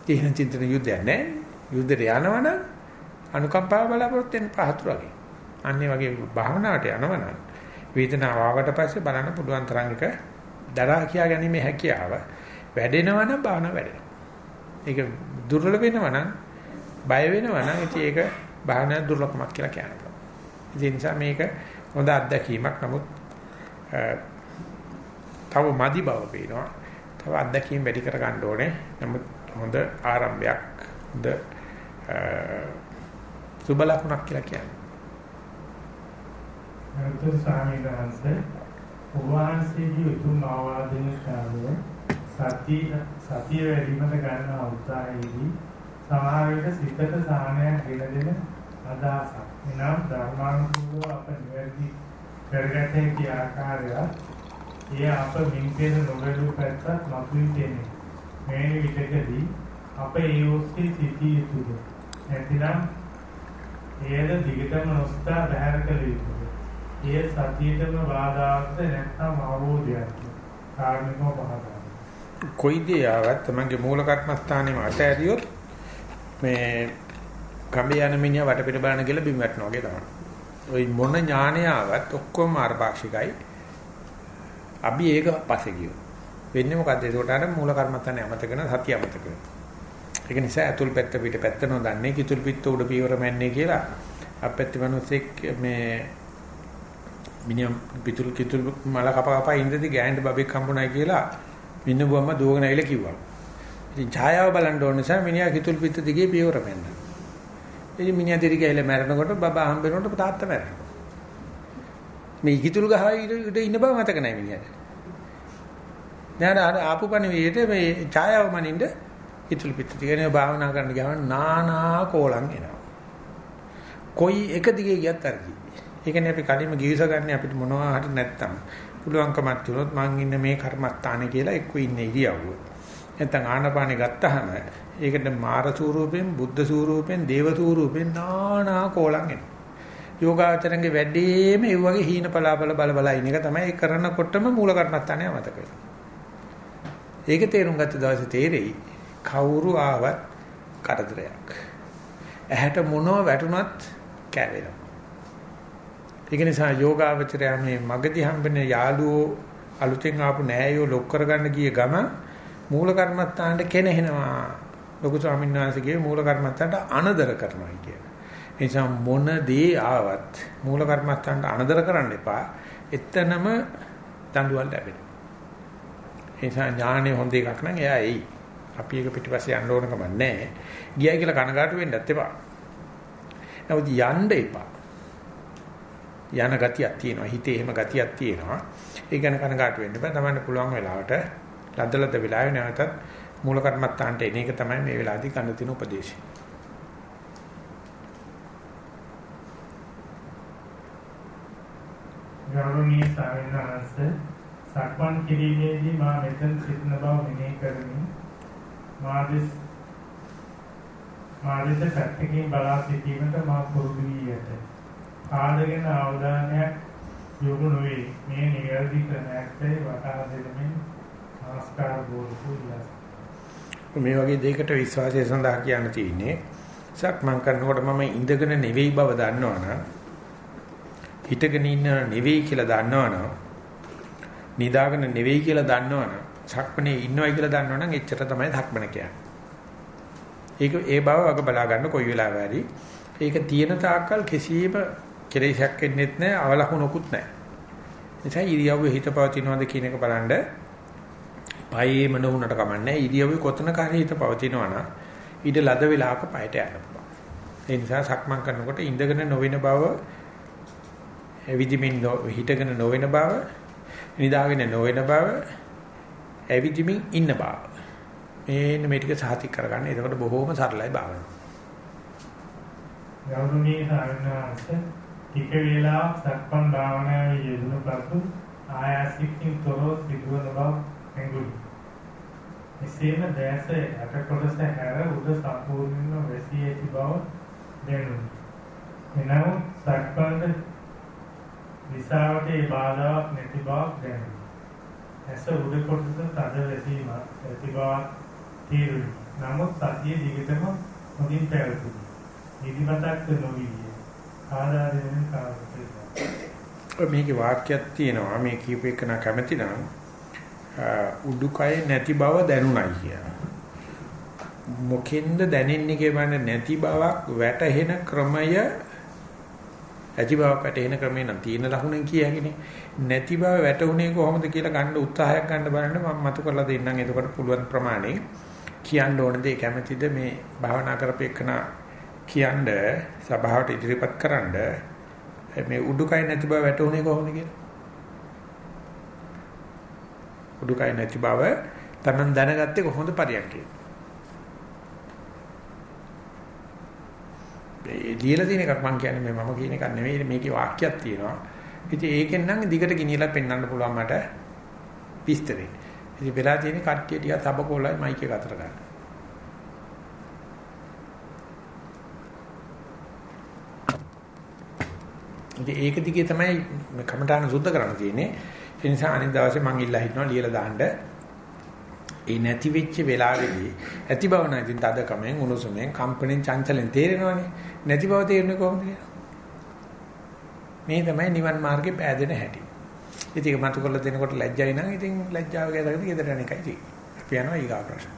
තීන චින්තන යුද්ධයක් නැහැ. යුද්ධෙට යනවනම් අනුකම්පාව බලාපොරොත්තු වෙන පහතුරගේ. අන්නේ වගේ භාවනාවට යනවනම් වේදනාව ආවට පස්සේ බලන්න පුළුවන් තරම් එක දරා කියා ගැනීම හැකියාව වැඩෙනවනම් භාවනාව වැඩෙනවා. ඒක දුර්වල වෙනවනම් බය වෙනවනම් ඉතින් ඒක භාවනා දුර්ලභමක් කියලා කියනවා. ඒ නිසා මේක හොඳ අත්දැකීමක්. නමුත් තව මදි බව පේනවා. තව අත්දැකීම් වැඩි කර ගන්න ඕනේ. නමුත් හොඳ ආරම්භයක් හොඳ සුබ ලකුණක් කියලා කියන්නේ. අනුතර ස්වාමීන් වහන්සේ උන්වහන්සේගේ උතුම් ආවාදන කාර්යය සතිය සතිය වැඩිමත ගන්න උත්සාහයේදී සමහර විට සිතට සාහනයක් ගෙන දෙන අදහසක්. එනම් ධර්මානුකූලව අප නිවැරදි කරගත හැකි ආකාරය එය අප මින්පෙන නොබලු පැත්තක් මතුවී තේනේ. මේ විටකදී අප ඒ ඔස්සේ සිටිය යුතුද? නැතිනම් එයද දිගටම නොස්තා බහැර කළ යුතුද? එය සතියටම බාධාක්ද නැත්නම් අවබෝධයක්ද? කාර්මිකව පහදා. කොයි දේ ආවත් තමන්ගේ මූල කර්මස්ථානයේම අතහැරියොත් මේ කඹේ යන මිනිහා වටපිට බලන කියලා බිම් වැටෙනවා වගේ තමයි. ওই මොන ඥානය ආවත් ඔක්කොම මාර්ගපාක්ෂිකයි. අපි ඒක පස්සේ ගියෝ. වෙන්නේ මොකද්ද? ඒකට අර මූල කර්මස්ථානේ අමතක කරන සතිය අමතක කරනවා. ඒක නිසා අතුල් පැත්ත පිට පැත්ත නොදන්නේ කිතුල් පිට උඩ පීවර මැන්නේ කියලා අපැත්ති මිනිස්සෙක් මේ මිනිහා පිටුල් කිතුල් මල කප කප ඉඳදී ගෑනට බබෙක් හම්බුනායි කියලා මිනිහුවම දුවගෙන ඇවිල්ලා කිව්වා. ඉතින් ඡායාව බලන්න ඕන නිසා මිනිහා කිතුල් පිට දිගේ පියවර මැන්න. ඉතින් මිනිහා දිරි ගෑලා මැරෙනකොට බබා හම්බෙනකොට තාත්තා මැරෙනවා. මේ කිතුල් ගහ ඉඳ ඉන්න බව මතක නැහැ මිනිහට. දැන් අර ආපු පණිවිඩයට මේ ඡායාව මනින්න කිතුල් පිට දිගනේ භාවනා කරන්න ගියාම නානා කෝලම් එනවා. කොයි එක දිගේ ගියත් අරකි. ඒ කියන්නේ අපි කලින්ම ගිවිසගන්නේ අපිට මොනවා හරි නැත්තම් පුළුවන්කමක් තියුණොත් මං ඉන්න මේ කර්මස්ථානේ කියලා එක්ක ඉන්නේ ඉරියව්ව. නැත්තම් ආනපානෙ ගත්තාම ඒකට මාර ස්වරූපෙන් බුද්ධ ස්වරූපෙන් දේව ස්වරූපෙන් නානා කෝලම් එනවා. යෝගාචරංගේ වැඩිම ඒ වගේ හීන පලාපල බල බල ඉන්න එක තමයි කරනකොටම මූල කර්මස්ථානේ අමතක වෙනවා. ඒක තේරුම් ගත්ත දවසේ තේරෙයි කවුරු ආවත් කරදරයක්. ඇහැට මොනව වැටුණත් කැවෙනවා. ඒක නිසා යෝගාවචරය මේ මගදී හම්බෙන යාළුවෝ අලුතෙන් ආපු නෑයෝ ලොක් කරගන්න ගිය ගම මූල කර්මත්තාන්ට කෙනෙහිනවා. ලොකු ස්වාමීන් වහන්සේගේ මූල කර්මත්තාන්ට අනදර කරනවා කියන. ඒ නිසා මොන දේ ආවත් මූල කර්මත්තාන්ට අනදර කරන්න එපා. එතනම දඬුවම් ලැබෙනවා. ඒ නිසා ඥානෙ හොඳ එකක් නම් එයා එයි. අපි ඒක පිටිපස්සේ යන්න ඕන කම නැහැ. ගියයි කියලා කනගාටු වෙන්නත් එපා. නමුත් යන්න එපා. යන ගතියක් තියෙනවා. හිතේ එහෙම ගතියක් තියෙනවා. ඒ ගැන කනගාටු වෙන්න එපා. තමන්න පුළුවන් වෙලාවට ලද්දලද වෙලාවේ නැවතත් මූල කර්මත්තාන්ට එන එක තමයි මේ වෙලාවේදී ගන්න තියෙන උපදේශය. ගෞරවනීය ස්වාමීන් සක්මන් කිරීමේදී මා මෙතන සිටින බව මෙනෙහි කරමින් මා දෙස් මාළිස පැත්තකින් බලා සිටීමට මා පුරුදු වී ඇත. කාලගෙන අවධානයක් යොමු නොවේ. මේ නිවැරදි ක්‍රමයක්යි වටහා දෙමින් නමස්කාර බෝධු මේ වගේ දෙයකට විශ්වාසය සඳහා කියන්න තියෙන්නේ සක්මන් කරනකොට මම ඉඳගෙන නෙවෙයි බව දන්නවනම් හිටගෙන ඉන්න නෙවෙයි කියලා දන්නවනම් නිදාගෙන නෙවෙයි කියලා දන්නවනම් සක්මනේ ඉන්නවයි කියලා දන්නවනම් එච්චර තමයි සක්මන කියන්නේ. ඒක ඒ බව වග බලා ගන්න කොයි වෙලාවෙ හරි ඒක තියෙන තාක්කල් කිසියම් කෙලෙසක් වෙන්නෙත් නැහැ අවලකුණකුත් නැහැ. නිසා ඉරියව්වේ හිත පවතිනවද කියන එක බලන්න පයේම නොවුනට කමන්නේ ඉරියව්වේ කොතනක හරි හිත පවතිනවා නම් ඊට ලද වෙලාවක පයට යන්න පුළුවන්. ඒ නිසා සක්මන් කරනකොට ඉඳගෙන නොවන බව එවිදිමින් හිටගෙන නොවන බව නිදාගෙන නොවන බව ඇවිදිමින් ඉන්න බව මේන්න මේ ටික සාතික කරගන්න. එතකොට බොහොම සරලයි භාවනාව. ගෞරවනීය සාරණාංශ ටික වේලාවක් සක්මන් භාවනාවේ යෙදුණු පසු ආයාසයෙන් තොරව සිදුවන බව හැඟුණි. එසේම දැස යට කොටස හැර උඩ සම්පූර්ණයෙන්ම වැසී ඇති බව දැනුනි. එනම් සක්මන් දිශාවට ඒ බාධාවක් නැති බවක් දැනුනි. ඇස උඩ කොටස තද වැසීමක් ඇති බවක් තේරුණි. නමුත් සතිය දිගටම හොඳින් පැවතුණි. නිදිමතක් නොවිය. ආදාරයෙන් කාර්යය. මේකේ වාක්‍යයක් තියෙනවා මේ කීප එක නා කැමති නම් උඩුකය නැති බව දැනුණයි කියලා. මොකෙන්ද දැනෙන්නේ කියවන්නේ නැති බවක් වැටහෙන ක්‍රමය ඇති බවක් වැටහෙන ක්‍රමේ නම් තියෙන ලකුණෙන් කියහැකිනේ. නැති බව වැටුනේ කොහොමද කියලා ගන්න උත්සාහයක් ගන්න බලන්න මම මතු කරලා දෙන්නම්. එතකොට පුළුවන් ප්‍රමාණය කියන්න ඕන දේ කැමැතිද මේ භාවනා කරපේකන කියන්න සභාවට ඉදිරිපත් කරන්න මේ උඩුකය නැති බව වැටුනේ කොහොමද කියලා. උඩුකය නැති බව තමන් දැනගත්තේ කොහොමද පරියන්කේ. ඒ ලියලා තියෙන එකක් මම කියන්නේ මේ මම කියන එකක් නෙමෙයි මේකේ වාක්‍යයක් තියෙනවා. ඉතින් ඒකෙන් නම් දිගට ගෙනියලා පෙන්වන්න පුළුවන් මට විස්තරේ. ඉතින් වෙලා තියෙන කට්ටිය ටික තබකොලයි මයික් එක අතර ගන්න. ඉතින් ඒක දිගේ තමයි කමඨාන සුද්ධ කරන්න තියෙන්නේ. ඒ නිසා අනිත් දවසේ මම ඉල්ලා හිටනවා ලියලා දාන්න. ඒ නැති වෙච්ච වෙලාවේදී ඇති බව නම් ඉතින් තද කමෙන් උණුසුමෙන් කම්පණෙන් චංචලෙන් තේරෙනවනේ. නැති බව තේරෙන්නේ කොහොමද මේ තමයි නිවන් මාර්ගේ පෑදෙන හැටි. ඉතින් ඒක මතු කරලා දෙනකොට ලැජ්ජයි නම් ඉතින් ලැජ්ජාව ගැදගෙන ගෙදර යන එකයි තියෙන්නේ. අපි යනවා ඊගා ප්‍රශ්න.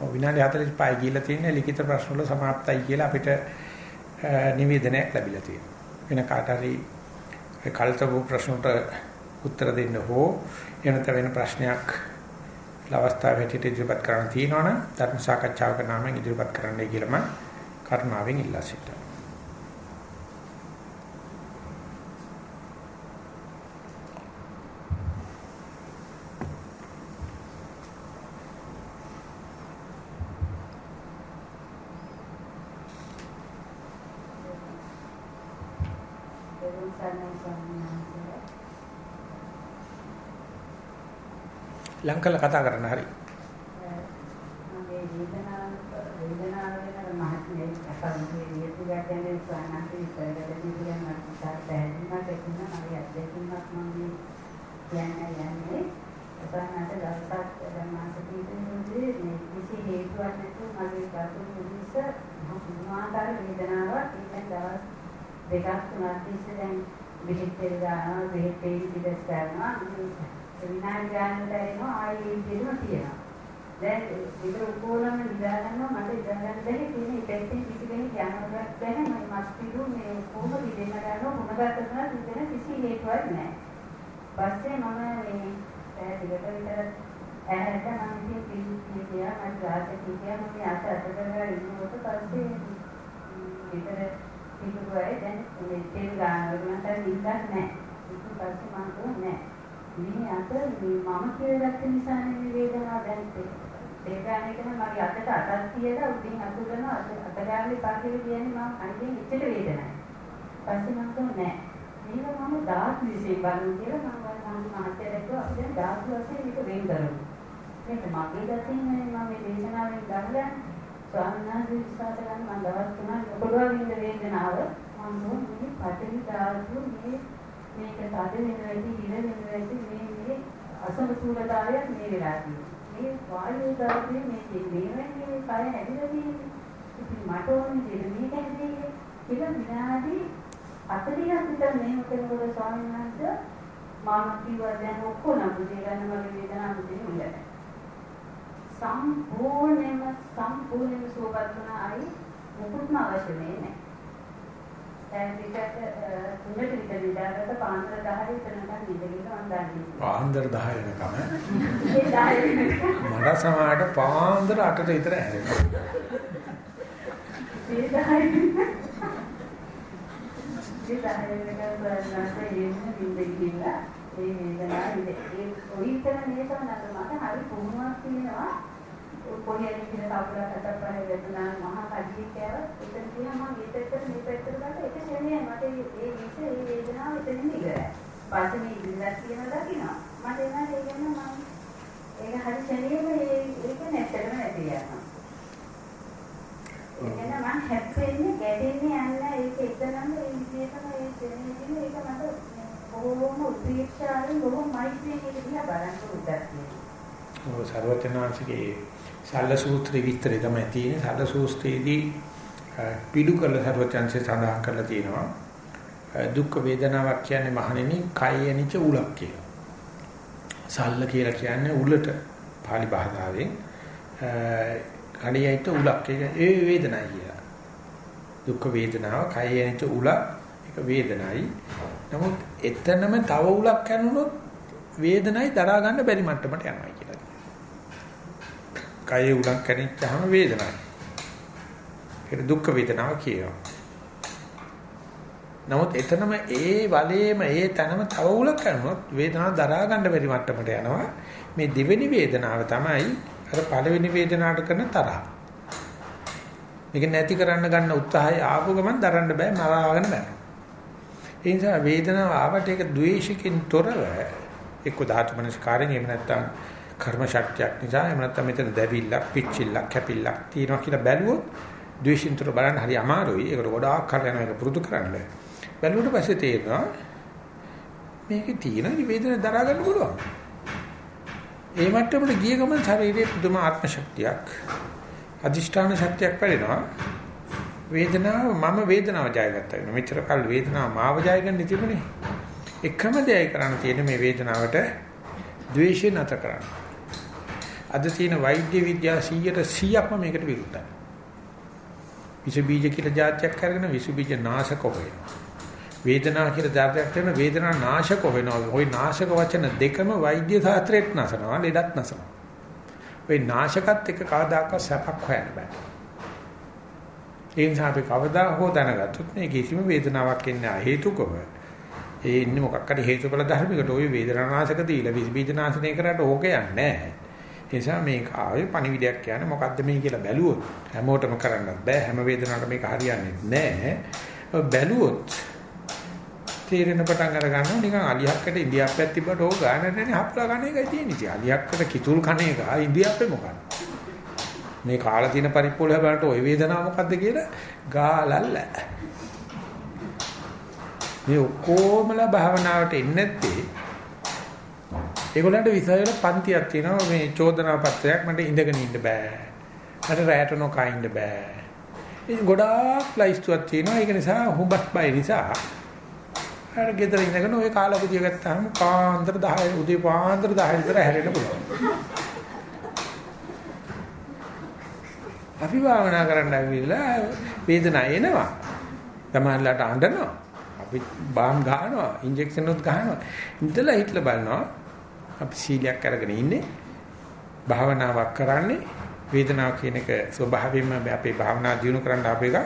ඔව් විනාඩි 45යි ගිහිල්ලා තියෙන ලිඛිත ප්‍රශ්න වල સમાප්තයි කියලා අපිට නිවේදනයක් ලැබිලා තියෙනවා. වෙන කාට හරි කල්තබු ප්‍රශ්නට උත්තර දෙන්න හෝ එනත වෙන ප්‍රශ්නයක් ලවස්ථාව හැටියට ඉදිරිපත් කරන්න තියෙනවනම් ධර්ම සාකච්ඡාවක නාමයෙන් ඉදිරිපත් කරන්නයි කියලා මම කරුණාවෙන් ඉල්ලා සිටිනවා. ලංකල කතා කරන්න හරි. මගේ වේදනාව වේදනාව වෙන මහත්මයේ අපරන්තේ විද්‍යාව කියන්නේ ස්වාමීන් වහන්සේ කියන මට පැහැදිලිමත් එක්කම මගේ අධ්‍යක්ෂණයක් මම කියන්නේ යන්නේ අපරන්තේ දවසක් ධර්මාසකීතුනේ මේ කිසි හේතුවක් නැතුව මගේ බතුන් මුනිස මොනවාකාර වේදනාවක් ඉතින් දවස් දෙකක් තුනක් තිස්සේ දැන් බෙහෙත් දෙනවා බෙහෙත් පිළිස් කරනවා විනාඩි ගානකට එනවා ආයෙ ඒ විදිහම තියෙනවා. දැන් ඒක උපෝලම නිදා ගන්නවා මට ඉඳ ගන්න බැරි තියෙන ඉපැත්තේ කිසි කෙනෙක් යනවත් බැහැ මම මස් පිළු මේ කොහොම විදෙන්න ගන්නවා මොන ගත්තද විදෙන කිසි හේතුවක් නැහැ. පස්සේ මම මේ පැය දෙකකට විතර ඇහැට මම ඉතින් පිළි කියලා මම ක්ලාස් එකේ ගියා මම අත අත කරලා ඉන්නකොට පස්සේ විතර පිටුවයි දැන් මේ තෙල් ගන්නවා මට නිින්දක් නැහැ. ඊට පස්සේ මම කියන්නේ මේ අත මේ මම කියලා ගත්ත නිසා නේ වේදනාව දැනෙන්නේ. ඒ ගානේ කියන මගේ අතට අතක් තියලා උඩින් අත කරනවා අත අත ගානේ පාකේ කියන්නේ මම අනිත් ඉච්චට වේදනයි. පස්සේ මම කියන්නේ නෑ. මේක මම ධාතු විශ්ේ බලමු කියලා මම මම මහත්යට කිව්වා අපි දැන් ධාතු වශයෙන් මේක වෙන් කරමු. මේක මගේ දතින් මම මේ දේශනාවෙන් ගහලා ස්වාමීන් වහන්සේ විශ්වාස කරන මම දවස් තුනක් ඔබලුවා විඳ වේදනාව මම මේ පටවි ධාතු මේ මේක තද වෙන වෙලදී ඉර වෙන වෙලදී මේ මේ අසමතුලතාවයක් මේ වෙලා තියෙනවා මේ වායු ධාතුවේ මේ මේ වෙන්නේ කය හැදිලා තියෙන්නේ ඉතින් මට ඕනේ දෙන්නේ මේක කියලා විනාඩි 40ක් විතර මේක කරනකොට ස්වාමීන් වහන්සේ මම කිව්වා දැන් ඔක්කොම බුදේ ගන්න මගේ වේදනාව බුදේ ඉන්නේ. සම්පූර්ණයෙන්ම සම්පූර්ණයෙන්ම සුවපත් වුණා අයි මොකුත්ම අවශ්‍ය නැහැ. දැන් විකට තුනට විතර විදාගත්ත පාන්දර 10 විතරනම් නිදගෙන මම දන්නේ. පාන්දර 10 වෙනකම ඒ 10 මට සමහරට පාන්දර 8ට විතර හැරෙනවා. ඒ 10 ඒ 10 වෙනකම් බලන්නත් එන්න නිින්ද ගිහිල්ලා ඒ වේදනාව ඉඳ ඒ ඔයිතර නේද නේද මට හරි පුහුණුවක් තියෙනවා කොහේ හරි කියන කවුරුහක් අතක් පහේ වැදුනා මහා කඩියක් කෑවත් එතන තියෙන මම මේ පැත්තට මේ පැත්තට ගත්තා ඒක ශරණයි මට ඒ විස ඒ වේදනාව එතනින් ඉවරයි. පස්සේ මේ ඉඳලා කියන දකින්නවා මට එනවා ඒ කියන්නේ මම ඒක හරි ශරීරෙම ඒක නැත්තටම නැති යනවා එතන මම හැප්පෙන්නේ ගැටෙන්නේ යන්න ඒක එතනම ඒ විදිහටම ඒ ශරීරෙදින ඒක මට බොහොම උපේක්ෂාවෙන් බොහොම මෛත්‍රියෙන් ඒක දිහා බලන්න උදක් තියෙනවා ඔය ਸਰවචනාංශගේ සල්ල සූත්‍රයේ විස්තරය තමයි තියෙන්නේ. සල්ල සූත්‍රයේදී පිටු කරලා ਸਰවචන්සේ සඳහන් කරලා තියෙනවා. දුක් වේදනාවක් කියන්නේ මහණෙනි කයනිච උලක් කියලා. සල්ල කියලා කියන්නේ උලට pāli භාෂාවෙන් කණියට උලක් ඒක ඒ වේදනයි කියලා. දුක් වේදනාව කයනිච උලක් ඒක වේදනයි. නමුත් එතනම තව උලක් කනනොත් වේදනයි දරා ගන්න බැරි මට්ටමට යනවා කියලා. කයේ උලක් කැණිච්චාම වේදනයි. ඒක දුක් වේදනාව කියනවා. නමුත් එතනම ඒ වලේම ඒ තැනම තව උලක් කරනොත් වේදනාව දරා ගන්න බැරි මට්ටමට යනවා. මේ දෙවෙනි වේදනාව තමයි අර පළවෙනි වේදනාවට කරන තරහ. මේක නැති කරන්න ගන්න උත්සාහය ආපු ගමන් දරන්න බෑ මරාගෙන බෑ. ඒ නිසා වේදනාව ආවට ඒක ද්වේෂකින් තොරව එක්ක ධාතු මනස්කාරයෙන් එහෙම නැත්නම් කර්ම ශක්තියක් නිසා එහෙම නැත්නම් මෙතන දැවිල්ලක් පිච්චිල්ලක් කැපිල්ලක් තියෙනවා කියලා බැලුවොත් ද්වේෂින්තර බලන්න හරි අමාරුයි. ඒකට ගොඩාක් කල් යනවා ඒක පුරුදු කරන්න. බැලුවට පස්සේ තේරෙනවා මේකේ තියෙන වේදන දරා ගන්න පුළුවන්. ඒ මට්ටමට ගිය ගමන් ශරීරයේ පුදුම ආත්ම ශක්තියක් අදිෂ්ඨාන ශක්තියක් වැඩෙනවා. වේදනාව මම වේදනාව ජයගත්තා වෙනවා. මෙච්චර කල් වේදනාව මාව ජයගන්න තිබුණේ. එකම දෙයයි කරන්න තියෙන්නේ මේ වේදනාවට ද්වේෂය නැත කරන්න. අද තියෙන වෛද්‍ය විද්‍යාව 100%ක්ම මේකට විරුද්ධයි. විස බීජ කියලා જાතියක් අරගෙන විස බීජ නාශක හොයනවා. වේදනා කියලා જાතියක් කරන වේදනා නාශක වෙනවා. ওই නාශක වචන දෙකම වෛද්‍ය ශාස්ත්‍රයට නසනවා, ලෙඩක් නසනවා. ওই නාශකත් එක්ක කවදාකවත් සැපක් හොයන්න බෑ. ඒ නිසා අපි කවදා හෝ දැනගත්තොත් මේ කිසිම වේදනාවක් එන්නේ නැහැ හේතුකව. ඒ ඉන්නේ මොකක් හරි හේතුඵල ධර්මයකට ওই වේදනා නාශක දීලා විස බීජ නාශනය කරාට ඕක යන්නේ නැහැ. ඒ නිසා මේක ආවේ පණිවිඩයක් කියන්නේ මොකද්ද මේ කියලා බැලුවොත් හැමෝටම කරන්නත් බෑ හැම වේදනාවකට මේක හරියන්නේ නැහැ. බැලුවොත් තේරෙන පටන් අර ගන්නවා නිකන් අලියක්කට ඉන්දියාප්පයක් තිබ්බට ඕක ගානටනේ හප්ලා කන එකයි තියෙන්නේ. ඉතින් අලියක්කට කිතුල් කන එක ඉන්දියාප්පේ මොකක්ද? මේ කාලා තියෙන පරිප්පුවල බලනකොට ওই වේදනාව මොකද්ද කියලා ගාලල්ල. මේ ඔක්කොමලා භාවනාවට එන්නේ නැත්තේ ඒගොල්ලන්ට විසයල පන්තියක් තියෙනවා මේ චෝදනා පත්‍රයක් මට ඉඳගෙන ඉන්න බෑ. මට රැට නොකා ඉන්න බෑ. ඉතින් ගොඩාක් ලයිස්තුවක් තියෙනවා. ඒක නිසා හුඹත් බය නිසා අර ගෙදර ඉඳගෙන ওই කාලකුදිය ගත්තාම පාන්දර 10 උදේ පාන්දර 10 විතර හැරෙන්න පුළුවන්. අපි භාවනා කරන්න ඇවිල්ලා වේදනාව එනවා. තමයිලාට අඬනවා. අපි බාම් ගන්නවා, ඉන්ජෙක්ෂන් උත් ගන්නවා. ඉඳලා හිටලා බලනවා. අපි සීලයක් අරගෙන ඉන්නේ. භාවනාවක් කරන්නේ වේදනාව කියන එක ස්වභාවයෙන්ම අපේ භාවනා දියුණු කරන්න අප එක.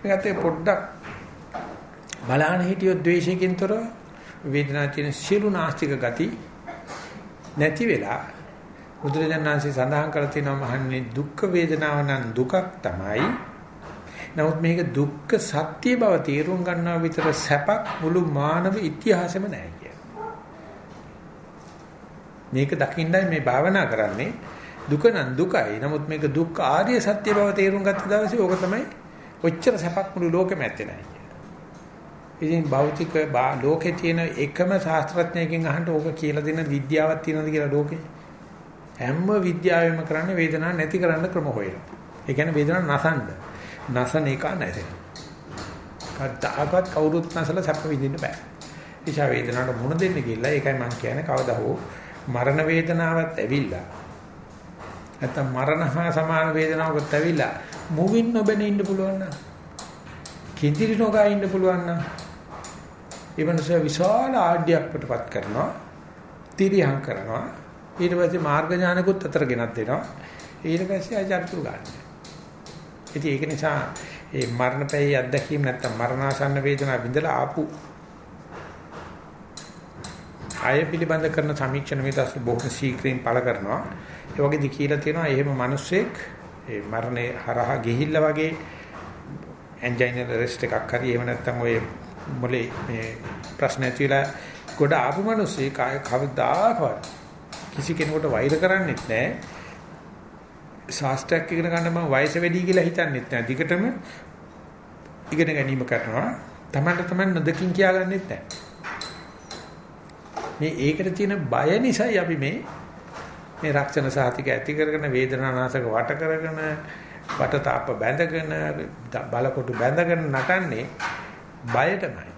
මේකත් පොඩ්ඩක් බලහන් හිටියොත් ද්වේෂයෙන් තොර වේදනාව තියෙන සියලු නාස්තික ගති නැති වෙලා බුදුරජාණන්සේ සඳහන් කරලා තියෙනවා මහන්නේ දුක් වේදනාව නම් දුකක් තමයි. නමුත් මේක දුක්ඛ සත්‍ය බව තේරුම් ගන්නවා විතර සැපක් මුළු මානව ඉතිහාසෙම නැහැ කියලා. මේක දකින්නයි මේ භාවනා කරන්නේ. දුක නම් දුකයි. නමුත් මේක දුක් ආර්ය සත්‍ය බව තේරුම් ගත්ත දවසේ ඕක තමයි ඔච්චර සැපක් මුළු ලෝකෙම ඇත්තේ නැහැ. ඉතින් භෞතික ලෝකේ තියෙන එකම ශාස්ත්‍රඥයෙක්ගෙන් අහන්න ඕක කියලා දෙන විද්‍යාවක් තියෙනවද කියලා ලෝකේ හැම විද්‍යාවෙම කරන්නේ වේදනාව නැති කරන්න ක්‍රම හොයලා. ඒ කියන්නේ වේදනාව නසන්න. නසන එක නැසෙන. කද්දාකත් කවුරුත් නැසලා සැප විඳින්න බෑ. ඉෂා වේදනාවට මුණ දෙන්න ගිහිල්ලා ඒකයි මම කියන්නේ කවදා හෝ මරණ වේදනාවත් ඇවිල්ලා. නැත්තම් මරණ හා සමාන වේදනාවකට ඇවිල්ලා. මුවින් නොබෙන ඉන්න පුළුවන් නම්. කිඳිරි නොගා ඉන්න පුළුවන් නම්. ඒ මනුස්සයා විශාල ආඩ්‍යයක්කටපත් කරනවා. තිරියම් කරනවා. ඊට පස්සේ මාර්ග ඥානකුත් අතර ගෙනත් දෙනවා. ඊට පස්සේ ආචාර්යතු ගන්න. ඉතින් ඒක නිසා ඒ මරණ පැයේ අත්දැකීම් නැත්තම් මරණාසන්න වේදනාව විඳලා ආපු ආය පිළිබඳ කරන සමීක්ෂණ මේ දැස් බොහොම ශීක්‍රයෙන් පළ කරනවා. ඒ වගේදී කියලා තියෙනවා එහෙම මිනිස්සෙක් ඒ මරණය හරහා ගිහිල්ලා වගේ එන්ජයිනර් රෙස්ට් එකක් හරි එහෙම නැත්නම් ඔය මොලේ මේ ප්‍රශ්න ඇතිලා ගොඩ ආපු මිනිස්සෙක් ආය කවදාකවත් කිසි කෙනෙකුට වෛර කරන්නේත් නැහැ. ශාස්ත්‍රයක් ඉගෙන ගන්න මම වයස වැඩි කියලා හිතන්නේත් නැහැ. දිගටම ඉගෙන ගැනීම කරනවා. Tamanට Taman නොදකින් කියාගන්නෙත් නැහැ. මේ ඒකට තියෙන බය නිසායි අපි මේ මේ රක්ෂණ සාතික ඇති කරගෙන වේදනානාශක වට කරගෙන වටතාප බැඳගෙන බලකොටු බැඳගෙන නටන්නේ බයටමයි.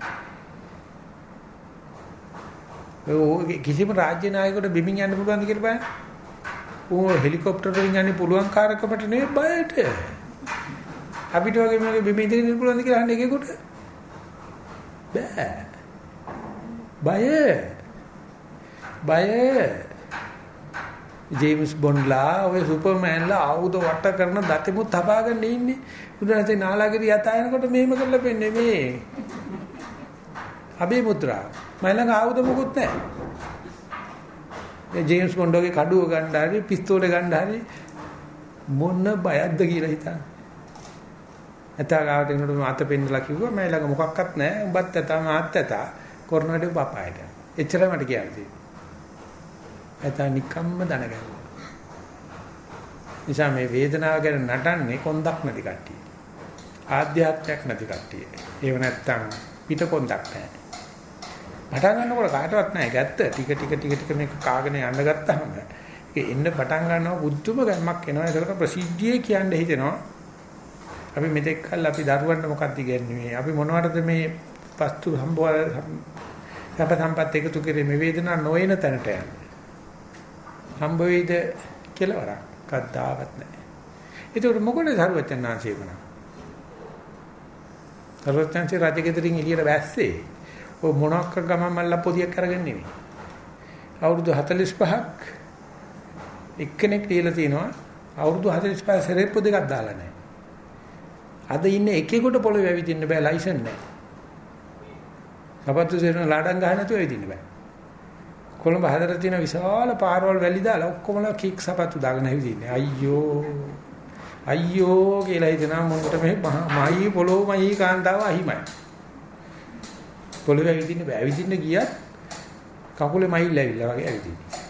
ඔය කිසිම රාජ්‍ය නායකයෙකුට බිමින් යන්න පුළුවන්ද කියලා බලන්න. ඌ හෙලිකොප්ටර් වලින් යන්නේ පුළුවන් කාර්කකට නෙවෙයි බයට. අපිට වගේ මේක බිමින් ඉඳගෙන පුළුවන්ද කියලා අහන්නේ එකෙකුට. බෑ. බය බය ජේම්ස් බොන්ඩ්ලා ඔය සුපර්මෑන්ලා ආයුධ වට කරන දතෙමුත් තබාගෙන ඉන්නේ. උදාහරණයක් නාලාගිරි යතායනකොට මෙහෙම කරලා පෙන්නේ මේ. අබේ මුද්‍රා. මම ළඟ ආයුධ මොකුත් නැහැ. ඒ ජේම්ස් බොන්ඩ්ගේ කඩුව ගන්න හරි පිස්තෝලේ ගන්න හරි මොන බයක්ද කියලා හිතන්න. එතගාවට එනකොට මම අත පෙන්නලා කිව්වා මම ළඟ මොකක්වත් නැහැ. උඹත් ඇතා මාත් ඇතා කොරෝනාට බපායට. එච්චරයි මට කියන්නේ. ඇතා නිකම්ම දැනගන්නවා. නිසා මේ වේදනාව ගැන නටන්නේ කොන්දක් නැති කට්ටිය. ආධ්‍යාත්මයක් නැති කට්ටිය. ඒව නැත්තම් පිට කොන්දක් නැහැ. පටන් ගන්නකොට කාටවත් නැහැ. ගැත්ත ටික ටික ටික ටික මේක කාගෙන යන්න ගත්තාම ඒක එන්න පටන් ගන්නවා බුද්ධම ගැම්මක් එනවා. ඒකට ප්‍රසිද්ධියේ කියන්න හිතෙනවා. අපි මෙතෙක් කල් අපි දරුවන්ට මොකක්ද කියන්නේ? අපි මොනවටද මේ වස්තු සම්බෝල සැප සම්පත් එකතු කරේ මේ වේදනාව නොයන තැනට යන්නේ. හම්බ වෙයිද කියලා වරක් කද්දාවත් නැහැ. ඒකට මොකද සරුවචනාංශය වුණා? සරුවචනාංශය රජගෙදරින් එළියට බැස්සේ. ඔය මොනක්ක ගමන් මල්ල පොදියක් අරගෙන නෙමෙයි. අවුරුදු 45ක් එක්කෙනෙක් දීලා තිනවා අවුරුදු 45 සරේප්පු දෙකක් දාලා නැහැ. අද ඉන්නේ එකෙකුට පොළොවේ ඇවිදින්න බෑ ලයිසන් නැහැ. සපත්තු සේරන ලාඩම් ගහන්න නැතුව ඇවිදින්න බෑ. කොළඹ හදලා තියෙන විශාල පාරවල් වැලි දාලා ඔක්කොමලා කික් සපත්තු දාගෙන හිටින්නේ. අයියෝ. අයියෝ කියලා හිතනවා මොකට මේ මහයි පොළොව මහයි කාන්තාව අහිමයි. පොළොවේ ඇවිදින්න බෑ. ඇවිදින්න ගියත් කකුලේ මහිල්ල ඇවිල්ලා වගේ ඇවිදින්නේ.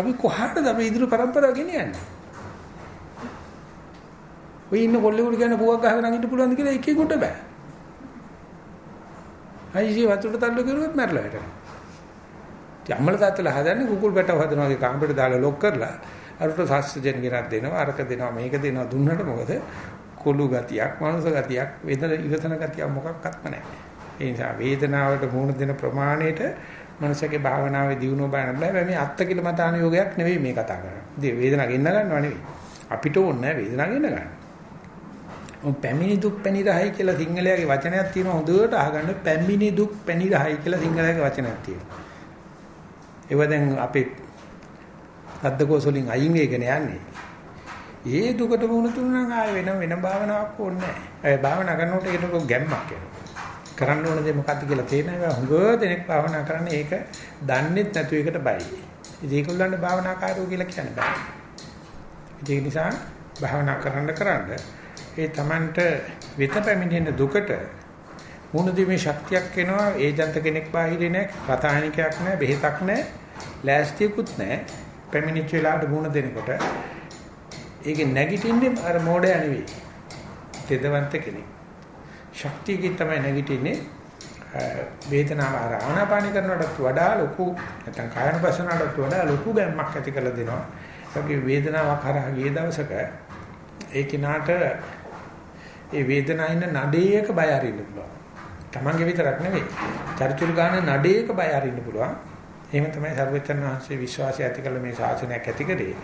අපි කොහටද අපි ඉදිරි પરම්පරාව ගෙනියන්නේ? ඔය ඉන්න කොල්ලෙකුට කියන්නේ පුවක් ගහගෙන අඟින්න පුළුවන්ද කියලා එකෙකුට බෑ. අයිසි වතුරට තල්ලු කරුවොත් මැරලා වැටෙනවා. යම්මල තාත්තලා හදන්නේ කුකුල් පැටව හදනවා වගේ කාමරේට දාලා ලොක් කරලා අරට සාස්ත්‍රජන ගෙනත් දෙනවා අරක දෙනවා මේක දෙනවා දුන්නට මොකද කොළු ගතියක් මනුස ගතියක් වේදන ඉවතන ගතියක් මොකක්වත්ම නැහැ. ඒ නිසා වේදනාවට මුහුණ දෙන ප්‍රමාණයට මනසගේ භාවනාවේ දියුණුව බලන්න බෑ. මේ අත්ති කිල මතාන යෝගයක් නෙවෙයි මේ කතා කරන්නේ. වේදනාව ගෙන්න ගන්නව නෙවෙයි. අපිට ඕනේ නැහැ වේදනාව ගෙන්න ගන්න. ඔය පැමිණි දුක් පැනිරහයි කියලා සිංහලයේ වචනයක් තියෙනවා හොඳට අහගන්න පැමිණි දුක් පැනිරහයි කියලා සිංහලයේ වචනයක් තියෙනවා. ඒව දැන් අපේ සද්දකෝස වලින් අයින් වෙගෙන යන්නේ. ඒ දුකට වුණ තුනනම් ආය වෙන වෙන භාවනාවක් ඕනේ නැහැ. ඒ භාවනා කරනකොට ඒකට ගැම්මක් එනවා. කරන්න ඕන දේ මොකක්ද කියලා තේරෙනවා. හුඟ දෙනෙක් භාවනා කරන්නේ ඒක දන්නේත් නැතු එකට බයයි. ඉතින් ඒගොල්ලන්ට භාවනාකාරයෝ කියලා කියන්න බෑ. ඒ නිසා භාවනා කරන්න කරන්න ඒ Tamanට වෙත පැමිණෙන දුකට මුහුණ දීමේ ශක්තියක් එනවා ඒජන්ත කෙනෙක් බාහිරේ නැහැ රසායනිකයක් නැහැ බෙහෙතක් නැහැ ලෑස්තියකුත් නැහැ. පැමිණිච්ච වෙලාවට මුණ දෙනකොට ඒකේ නැගිටින්නේ අර මොඩය නෙවෙයි. තෙදවන්ත කෙනෙක්. ශක්තියකින් තමයි නැගිටින්නේ. වේදනාව අර ආනාපාන කරනටත් වඩා ලොකු නැත්නම් කායනුපසනාවටත් වඩා ලොකු ගැම්මක් ඇති කරලා දෙනවා. ඒකේ වේදනාවක් හරහා ගිය දවසක ඒ කිනාට ඒ වේදනාව ඉන්න නඩේයක බය අරින්න පුළුවන්. Tamange විතරක් නෙවෙයි. චරිචුරු ගන්න නඩේයක බය අරින්න පුළුවන්. එහෙම තමයි සර්වචන් වහන්සේ විශ්වාසය ඇති කළ මේ ශාසනයක් ඇති කරේ.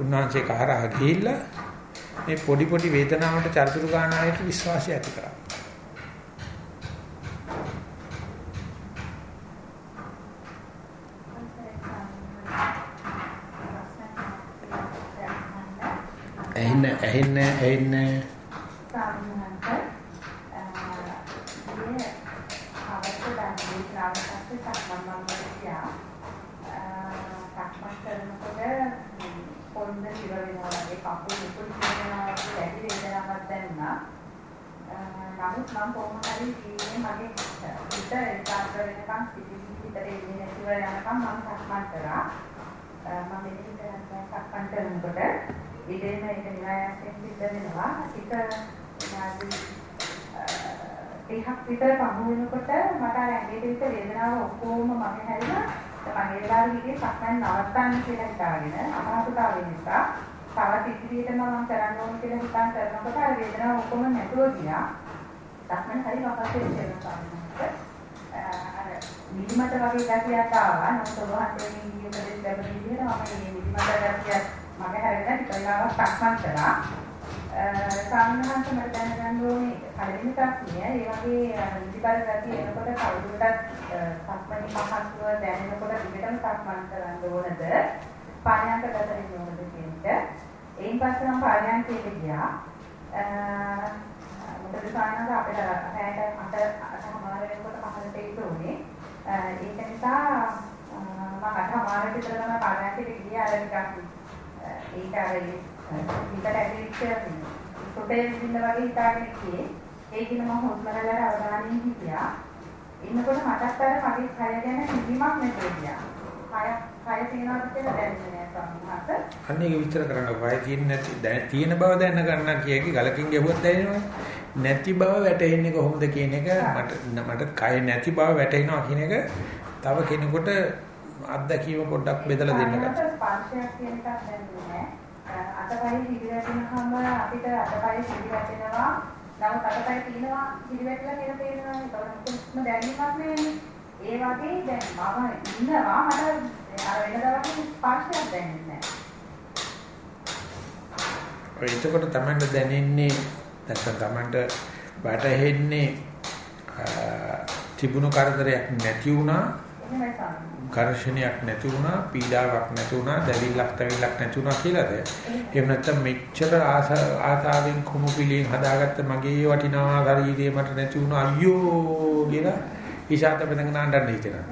උන්වහන්සේ කහරහ ගිහිල්ලා මේ පොඩි පොඩි වේදනාවට චරිචුරු ගන්න ආයත විශ්වාසය ඇති කරා. ඇහෙන්න ඇහෙන්න ඇහෙන්න සාමාන්‍යයෙන් ඒ අවශ්‍ය දැනුම් ශ්‍රාවකත්වයට සම්බන්ධ වෙනවා. සක්මන් කරනකොට පොන්න ඉර වෙනවා වගේ කකුල් උතුම් වෙනවා වගේ වැඩි වේදනාවක් දැනුණා. නමුත් මම කොහොම හරි ජීවිතේ මගේ හිත ඒකාග්‍ර වෙනකම් සිටිවිලි හිතේ ඉන්නේ නැතිව යනකම් මම සක්මන් කරා. මම මෙතන සක්මන් කරනකොට ඉතින් ඒක නිරායයෙන් සිද්ධ වෙනවා. ඒක විනාඩි 30ක් විතර පහු වෙනකොට මට අර ඇඟේ තිබිච්ච වේදනාව ඔක්කොම මගේ හැරිලා මගේ වෙලාවෙ ගියේ සක්මන් නවත්තන්න කියලා හිතාගෙන අමහසුතාවය නිසා තවත් ඉදිරියටම මම කරන්න ඕන කියලා හිතන් කරනකොට අර වේදනාව ඔක්කොම නැතුව ගියා. සක්මන් හරි වපස්සේ වෙනවා. අර නිදිමත වගේ ගැටියක් ආවා. නමුත් ඔබ හන්දේ ඉන්නේ උපදෙස් ලැබෙන විදිහට මම මේ නිදිමත ගැටියක් මගේ හැරෙන්න ටික වෙලාවක් සක්මන් කරා. සාමාන්‍යයෙන් මට දැනගන්න ඕනේ පළවෙනි ප්‍රශ්නය ඒ වගේ නිදිබර ගතිය එනකොට කවුරුටත් සක්මණේ මහත්ව දැනෙනකොට දිගටම සක්මන් කරන්න ඕනද? පාරයන්ක ගත වෙන්න ඕනද කියන එක. එයින් පස්සේ මම පාරයන්කේට ගියා. මොකද සාමාන්‍යයෙන් අපිට රැයට අට අටමාර වෙනකොට පහළට එන්න ඕනේ. ඒක නිසා මම අටමාර විතර තමයි පාරයන්කේට ගියේ අර නිකන් ඒක අර හිතට ඇවිල්ච්ච සොටේ විඳින්න වගේ හිතාගෙන ඉතියේ ඒකින මම හුස්ම ගන්න අවධානයෙන් හිටියා ඉන්නකොට මටත් අර මගේ කය ගැන හිතීමක් නැතුව ගියා කය කය තියෙනවද කියලා දැනෙන්නේ නැහැ අන්න ඒක විස්තර කරන්න වය තියෙන නැති තියෙන බව දැන ගන්න කියකි ගලකින් ගැහුවත් දැනෙනවා නැති බව වැටෙන්නේ කොහොමද කියන එක මට මට කය නැති බව වැටෙනවා කියන එක තව කෙනෙකුට අත්දැකීම පොඩ්ඩක් බෙදලා දෙන්න ගත්තා. ස්පර්ශයක් කියන එකක් දැනෙන්නේ නැහැ. අතපය පිළිවැටෙනකම අපිට අතපය පිළිවැටෙනවා. නමුත් අතපය තියෙනවා පිළිවැටලා කියලා තේරෙනවා. ඒකම දැනීමක් නෙවෙයි. ඒ වගේ දැන් මම ඉන්නවා මට අර වෙනදා වගේ ස්පර්ශයක් දැනෙන්නේ නැහැ. එතකොට තමයි දැනෙන්නේ නැත්නම් තමන්ට වැටහෙන්නේ තිබුණු කරදරයක් නැති වුණා ඝර්ෂණයක් නැති වුණා, පීඩාවක් නැති වුණා, දැවිල්ලක් තැවිල්ලක් නැති වුණා කියලාද? එහෙම නැත්නම් මෙච්චර ආසාවෙන් කුණු පිළින් හදාගත්ත මගේ වටිනා ශරීරය මට නැති වුණා අයියෝ කියලා ඉෂාත බඳගෙන අඬන්න හිතෙනවා.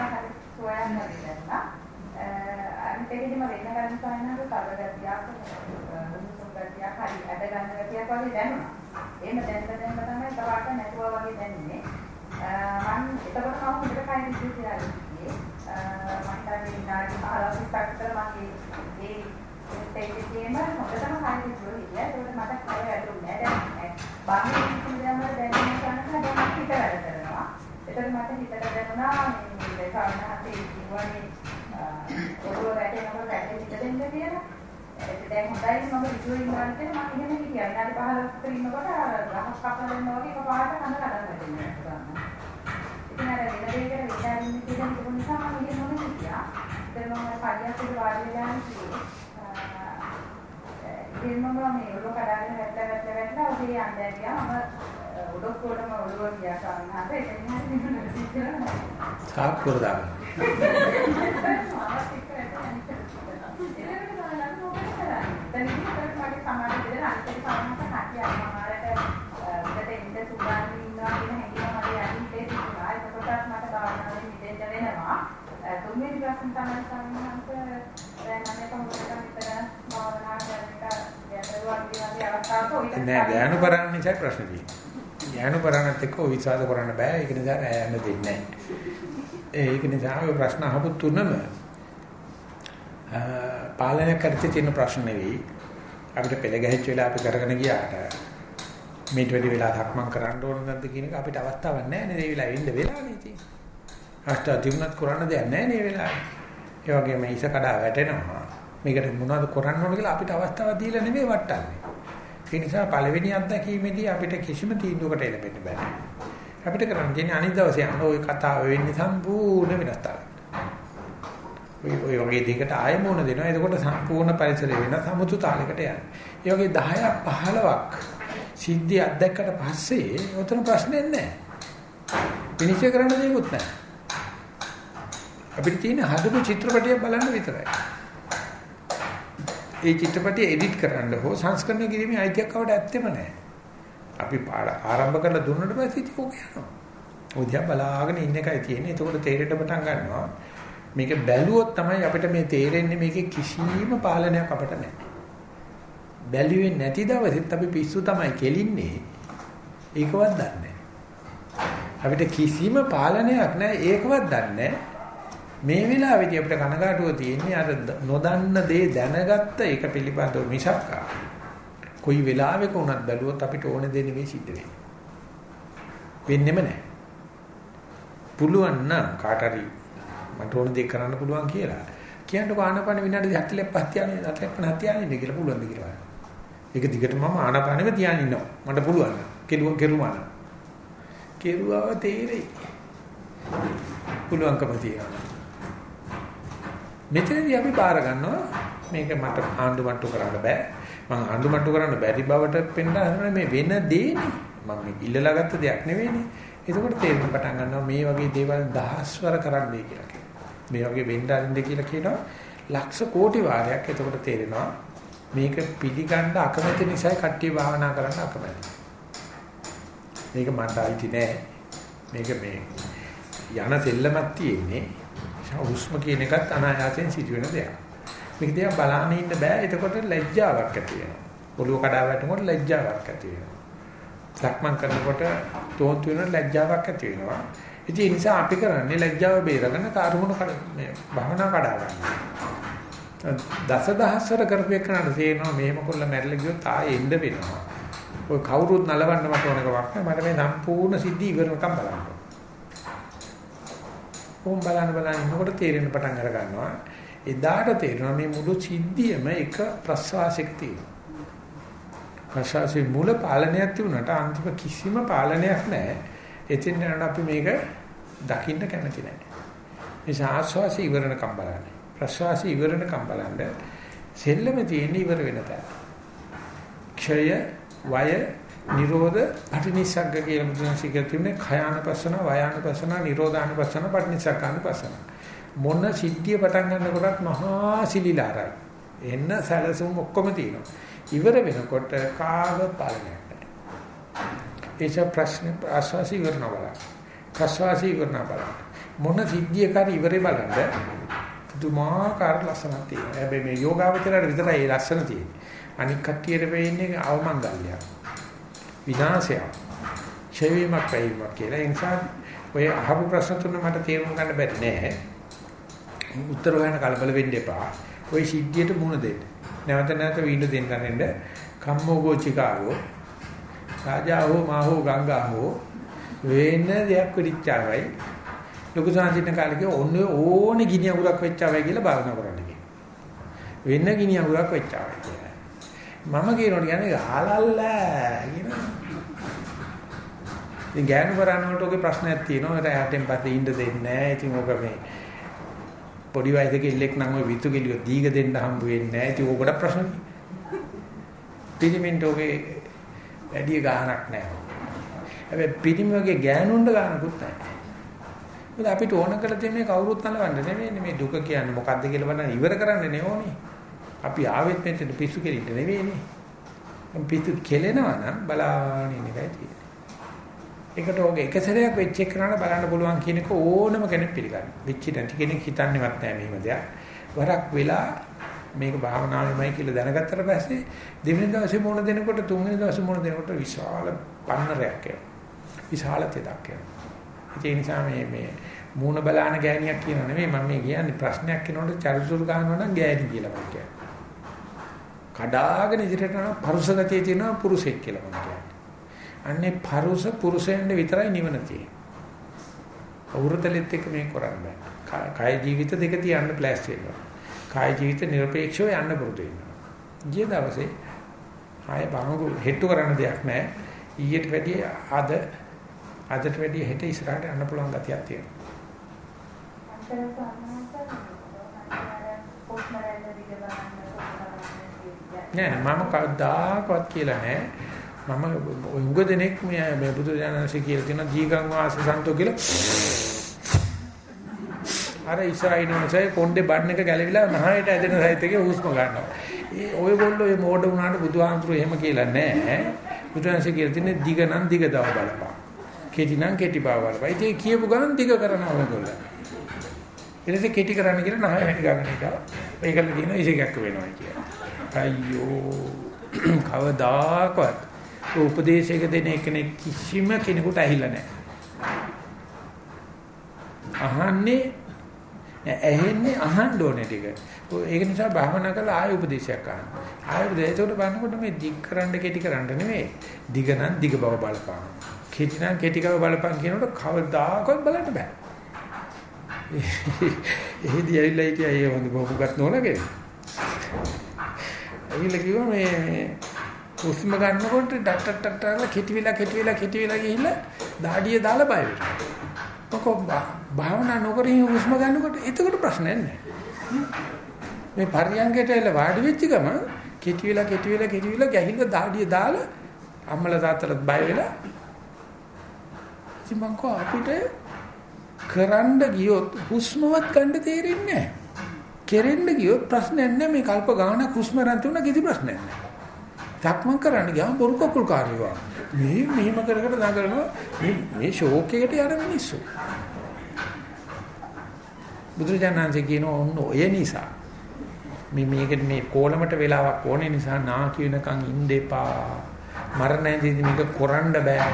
මේ සාරණ හරි පහසුවක් දැන් නැති තමයි හරි සොයන්න වෙනවා. අනිත් එකේදීම වෙන ගන්න සායනක කවදගතියක් උණුසුම් ගතියක් හරි ඇද ගන්න ගතියක් වගේ දැනුණා. එහෙම දැන්න දැන්න තමයි තවට නැතුව වගේ දැනෙන්නේ. මම එතකොට මම හොඳට කයි විදිහට කියලා ඉන්නේ. මම හිතන්නේ විනාඩි 15ක් විතර මම ඒ ස්ටේජ් එකේම හොඳටම කයි විදිහට ඉන්නේ. ඒකට මට කය වැටුන්නේ නැහැ. දැන් බාහිර ඉඳන්ම දැනෙන කෙනා දැන් හිත වැඩ කරනවා. ඒකට මට හිතට දැනුණා මේ සාමාන්‍යයෙන් ඉන්නේ ඔළුව වැටෙනකොට වැටෙන්න හිත දෙන්න කියලා. දැන් හොඳයි මම විදුවේ ඉන්නවා කියලා මම එහෙම හිතියා. විනාඩි 15ක් විතර ඉන්නකොට රහස් කපලා දෙනවා වගේ එකපාරට කන කඩන්න වැටෙනවා. ඉතින් අර වෙන දෙයකට විචාරින්න කියන එක නිසා මම ඉන්නේ මොන හිතියා. ඉතින් මම පරියන්කේ වාඩි වෙලා ඉන්නේ. ඉතින් මම මේ ඔළුව කඩාගෙන වැටලා වැටලා වැටලා ඔහේ යන්න ගියා. මම ඔඩොක්කොටම ඔළුව ගියා සාමාන්‍යයෙන්. එතන හරි නිකුත් සිද්ධ සාක් කරදා. දැන් ඉතින් මගේ සමාජ දෙන්න අනිත් එක සමහරවිට හැකියි අමාරට උඩට එන්න සුබාන් ඉන්නවා කියන හැඟීම මගේ ඇතුලේ තිබුණා. ඒකටත් මට භාවනාවෙන් මිදෙන්න වෙනවා. තුන්වෙනි ප්‍රශ්න තමයි සම්මත දැන් මම කොහොමද විතර භාවනා කරන්නට යටරුවක් වගේ අවස්ථාවක නෑ ගෑනු පරණ නිසා ප්‍රශ්න තියෙන්නේ. ඥාන පරණත් එක්ක ඔය විශ්වාස කරන්න බෑ. ඒක නිසා රැයන්න දෙන්නේ නැහැ. ඒක නිසා ඔය ප්‍රශ්න අහපු තුනම පාලනය කරති තියෙන ප්‍රශ්න නෙවෙයි. අපිට පෙළ ගැහිච්ච වෙලා අපි කරගෙන ගියාට මේට වැඩි වෙලා ධක්මං කරන්න ඕන නැද්ද කියන එක අපිට අවස්ථාවක් නැහැ නේද? ඒ වෙලාවෙ ඉන්න වෙලාවනේ තියෙන්නේ. අෂ්ට තිබුණත් කරන්න දෙයක් නැහැ නේ වෙලාවේ. ඒ වගේම ඉස කඩා වැටෙනවා. මේකට මොනවද කරන්න ඕන කියලා අපිට අවස්ථාවක් දීලා නෙමෙයි වටන්නේ. ඒ නිසා පළවෙනි අත්දැකීමේදී අපිට කිසිම තීන්දුවකට එළඹෙන්න බෑ. අපිට කරන්න තියෙන්නේ අනිත් දවසේ යන ওই කතාව වෙන්නේ සම්පූර්ණ වෙනස් තාලයකට. ඔය ඔය වගේ දෙයකට ආය මොන දෙනවා. එතකොට සම්පූර්ණ පරිසරය වෙන සමුතු තාලයකට යනවා. ඒ වගේ 10ක් 15ක් සිද්ධි අත්දැක්කට පස්සේ උතන ප්‍රශ්නයක් නැහැ. විනිශ්චය කරන්න දෙයක්වත් නැහැ. අපිට තියෙන හදපු චිත්‍රපටිය බලන්න විතරයි. ඒ චිත්‍රපටිය එඩිට් කරන්න හෝ සංස්කරණය කිරීමේ අයිතියක් කවට ඇත්තෙම නැහැ. අපි ආරම්භ කරලා දුන්නට පස්සේ ඉතින් ඔක යනවා. ඔදියා බලාගෙන ඉන්න එකයි තියෙන්නේ. එතකොට තේරෙන්න පටන් ගන්නවා. මේක බැලුවොත් තමයි අපිට මේ තේරෙන්නේ මේකේ කිසිම පාලනයක් අපිට නැහැ. බැලුවේ නැති දවසෙත් අපි පිස්සු තමයි කෙලින්නේ. ඒකවත් දන්නේ අපිට කිසිම පාලනයක් නැහැ. ඒකවත් දන්නේ මේ වෙලාවේදී අපිට කනගාටුව තියෙන්නේ අර නොදන්න දේ දැනගත්ත එක පිළිබඳව මිසක් කොයි වෙලාවෙක වුණත් බැලුවොත් අපිට ඕන දේ නෙවෙයි සිද්ධ වෙන්නේ. වෙන්නෙම නැහැ. පුළුවන් නම් කාට හරි මට ඕන දේ කරන්න පුළුවන් කියලා කියන්නකෝ ආනපන විනාඩි 45 තියානේ 45 තියානේ කියලා පුළුවන්ද කියලා. ඒක දිගට මම ආනපනෙම තියාගෙන ඉන්නවා. මට පුළුවන්. කෙරුවා කෙරුවා නම්. කෙරුවව තේරෙයි. පුළුවන්කම තියෙනවා. මෙතනදී අපි බාර ගන්නවා මේක මට ආණ්ඩු මට්ටු කරන්න බෑ. මම ආණ්ඩු මට්ටු කරන්න බැරි බවට පෙන්නන මේ වෙන දේනේ. මම මේ ඉල්ලලා ගත්ත දෙයක් නෙවෙයිනේ. එතකොට තේරෙන්න පටන් ගන්නවා මේ වගේ දේවල් දහස්වර කරන්නයි කියලා කියනවා. මේ වගේ වෙන්න අරින්න කියලා කියනවා ලක්ෂ කෝටි වාරයක්. එතකොට තේරෙනවා මේක පිළිගන්න අකමැති නිසා කට්ටිය භාවනා කරන්න අකමැති. මේක මට අයිති නෑ. මේක මේ යන සෙල්ලමක් තියෙන්නේ හුස්ම කියන එකත් අනායාසයෙන් සිදුවෙන දෙයක්. මේක දිහා බලාගෙන ඉන්න බෑ. එතකොට ලැජ්ජාවක් ඇති වෙනවා. ඔළුව කඩා වැටෙනකොට ලැජ්ජාවක් ඇති වෙනවා. සක්මන් කරනකොට තෝන්තු වෙන ලැජ්ජාවක් ඇති වෙනවා. ඉතින් ඒ නිසා අපි කරන්නේ ලැජ්ජාව බේරගෙන කාර්මුණ කඩ මේ භවනා කඩා ගන්න. දසදහස්වර කරපු එකනට තේරෙනවා මෙහෙම කොල්ල මැරිලා ගියොත් ආයෙ එන්න වෙනවා. ඔය කවුරුත් නලවන්න මට ඕනක වක් නෑ. මට මේ සම්පූර්ණ සිද්ධි ඉවරනකම් බලන්න. කොහොම බලන බලන ඉන්නකොට තේරෙන පටන් අර ගන්නවා. එදාට තේරෙනවා මේ මුළු සිද්ධියම එක ප්‍රසවාසයක තියෙනවා. ප්‍රසවාසයේ මූල පාලනයක් තිබුණාට අන්තිම කිසිම පාලනයක් නැහැ. එතින් යන අපි මේක දකින්න කැමති නැහැ. මේ ආස්වාසී ඉවරණකම් බලන්න. ප්‍රසවාසී ඉවරණකම් බලන්න. සෙල්ලම තියෙන ඉවර වෙන තැන. ක්ෂය වය නිරෝධ පටිනිසග්ග කියලා බුදුන්සේ කියතුනේ khයානපස්සන වයානපස්සන නිරෝධානපස්සන පටිනිසග්ගානපස්සන. මොන සිද්ධිය පටන් ගන්නකොටත් මහා සිලිලාරයි. එන්න සැලසුම් ඔක්කොම තියෙනවා. ඉවර වෙනකොට කාග පාලනයක් නැහැ. ඒච ප්‍රශ්න ආස්වාසි ඉවරන බලන්න. ප්‍රසවාසි ඉවරන බලන්න. මොන සිද්ධිය කර ඉවරේ බලන්න. දුමාකාර ලස්සනක් තියෙනවා. හැබැයි මේ යෝගාවචරයට විතරයි ඒ ලස්සන තියෙන්නේ. අනික් කට්ටියට වෙන්නේ අවමංගල්‍යයක්. විනාශයක් ඡේවීමක් වෙයිමක් කියලා. ඒ නිසා ඔය අහපු ප්‍රශ්න තුන මට තේරුම් ගන්න බැරි නෑ. උත්තර හොයන කලබල වෙන්න එපා. ඔය සිද්ධියට මුහුණ දෙන්න. නැවත නැවත වීඩ දෙන්න නැන්න කම්මෝගෝ චිකාගෝ රාජා හෝ මා හෝ ගංගා හෝ වෙන දෙයක් වෙච්චාවයි ලොකු සංසින්න කාලේ ඔන්න ඕනේ ගිනි අඟුරක් වෙච්චාවයි කියලා භාවනා කරන්න කියනවා. වෙන ගිනි අඟුරක් වෙච්චාවයි කියලා. මම කියනකොට කියන්නේ ගහලල්ල කියනවා. ඉතින් ගෑනු කරන්න වලට ඔගේ ප්‍රශ්නයක් තියෙනවා. ඒකට යටින් පස්සේ ඉන්න දෙන්නේ නැහැ. ඉතින් ඔක මේ පොඩි වයසක ඉල්ලෙක් නම් ඔය විතු කෙලිය දීග දෙන්න හම්බ වෙන්නේ නැහැ. ඉතින් ඕක ගොඩක් ප්‍රශ්න. පිරිමින්ට ඔගේ වැඩි ගාණක් නැහැ. හැබැයි පිරිමි වගේ ගෑනුන්ට ගාණකුත් නැහැ. මොකද අපිට ඕන කරලා තියෙන්නේ කවුරුත් නලවන්න නෙමෙයි මේ දුක කියන්නේ මොකද්ද කියලා බලන්න ඉවර කරන්න නෙවෙයි. අපි ආවෙත් මෙතන පිස්සු කෙලින්න නෙවෙයිනේ. පිස්සු කෙලෙනවා නම් බලාගෙන ඉන්න එකයි තියෙන්නේ. ඒකට ඔගේ එක සැරයක් වෙච්ච එකනට බලන්න පුළුවන් කියන එක ඕනම කෙනෙක් පිළිගන්න. වෙච්ච නැති කෙනෙක් හිතන්නේවත් නැහැ මෙහෙම දෙයක්. වරක් වෙලා මේක භාවනාවෙමයි කියලා දැනගත්තට පස්සේ දෙවෙනි දවසේ මොන දෙනකොට තුන්වෙනි දවසේ මොන දෙනකොට විශාල පන්නරයක් එනවා. විශාල තෙදක් යනවා. ඒ නිසා මේ මේ මූණ බලාන ගෑණියක් කියනව නෙමෙයි මම මේ කියන්නේ ප්‍රශ්නයක් කෙනකොට චරිචුරු ගන්නවා නම් ගෑණි කියලා මම කියන්නේ. කඩාගෙන ඉදිරියට යන පරුස ගතිය තියෙනවා පුරුෂෙක් කියලා මම කියන්නේ. අන්නේ පරුස පුරුෂයන්ට විතරයි නිවන තියෙන්නේ. අවුරුතලෙත් එක මේ කරන්න බෑ. කාය ජීවිත දෙක තියන්න ප්ලාස් වෙනවා. කාය ජීවිත নিরপেক্ষව යන්න පුරුදු වෙනවා. ගිය දවසේ ආය බංගු හෙට්ටු කරන්න දෙයක් නෑ. ඊට වැඩිය අද අදට වැඩිය හෙට ඉස්සරහට යන්න පුළුවන් ගතියක් තියෙනවා. අතර සම්මාසන නෑ මම කවදාකවත් කියලා නෑ මම උඟ දෙනෙක් මේ මේ බුදු දනන්සේ කියලා තියෙන දීගං වාස සන්තෝ කියලා අර ඉස්රායිනෝසයි කොණ්ඩේ බඩන එක ගැලවිලා නහයට ඇදෙන සහිත එකේ හුස්ම ගන්නවා. ඒ ඔයගොල්ලෝ මේ මෝඩ වුණාට බුදුහාමුදුරු එහෙම කියලා නෑ. බුදුන්සේ කියලා තියෙන්නේ දිග නම් දිග දව බලපන්. කෙටි නම් කෙටි බව බලපන්. ඉතින් කියපු ගමන් දිග කරනවා ඔයගොල්ලෝ. ඊටසේ කෙටි කරන්න කියලා නහය හැටි ගන්න එක. ඒකල කියන ඉසේකක් වෙනවා කියලා. අයියෝ [clears throat] කවදාකවත් උපදේශයක දෙන එකනේ කිසිම කෙනෙකුට ඇහිලා නැහැ. අහන්නේ ඇහෙන්නේ අහන්න ඕනේ ටික. ඒක නිසා භාවනා කරලා ආය උපදේශයක් අහන්න. ආය උපදේශයට බලනකොට මේ දිග කරන්න කෙටි කරන්න නෙමෙයි. දිග නම් දිග බව බලපං. කෙටි නම් කෙටි බව බලපං කියනකොට කවදාකවත් බලන්න බෑ. [laughs] එහෙදි ඇවිල්ලා හිටියා ඒ වගේ බොහොමගත් නෝනගේ. ඇවිල්ලා කිව්වා මේ හුස්ම ගන්නකොට ඩක් ඩක් ඩක් ඩක් කෙටි වෙලා කෙටි වෙලා කෙටි වෙලා ගිහිල්ලා දාඩිය දාලා බය වෙනවා. මොකෝ භාවනා නොකරින් හුස්ම ගන්නකොට එතකොට ප්‍රශ්නයක් නැහැ. මේ පරියංගයට එල වාඩි වෙච්ච ගම කෙටි වෙලා කෙටි වෙලා කෙටි වෙලා ගහිල්ලා දාඩිය දාලා අම්මලා තාත්තලාත් බය වෙලා ඉතින් මං කෝ අපිට කරන්න ගියොත් හුස්මවත් ගන්න තේරෙන්නේ නැහැ. කෙරෙන්න ගියොත් ප්‍රශ්නයක් නැහැ මේ කල්ප ගානක් හුස්ම ගන්න තුන කිසි ප්‍රශ්නයක් නැහැ. සක්මන් කරන්න ගියාම බොරු කකුල් කාර්යවා. මේ මෙහෙම කර කර නගරනවා මේ මේ ෂෝක් එකට යන මිනිස්සු. බුදුරජාණන්සේ කියන ඔන්න ඔය නිසා මේ මේකට මේ කොලමට වෙලාවක් ඕනේ නිසා නා කියනකන් ඉන්න එපා. මරණයේදී මේක කරන්න බෑ.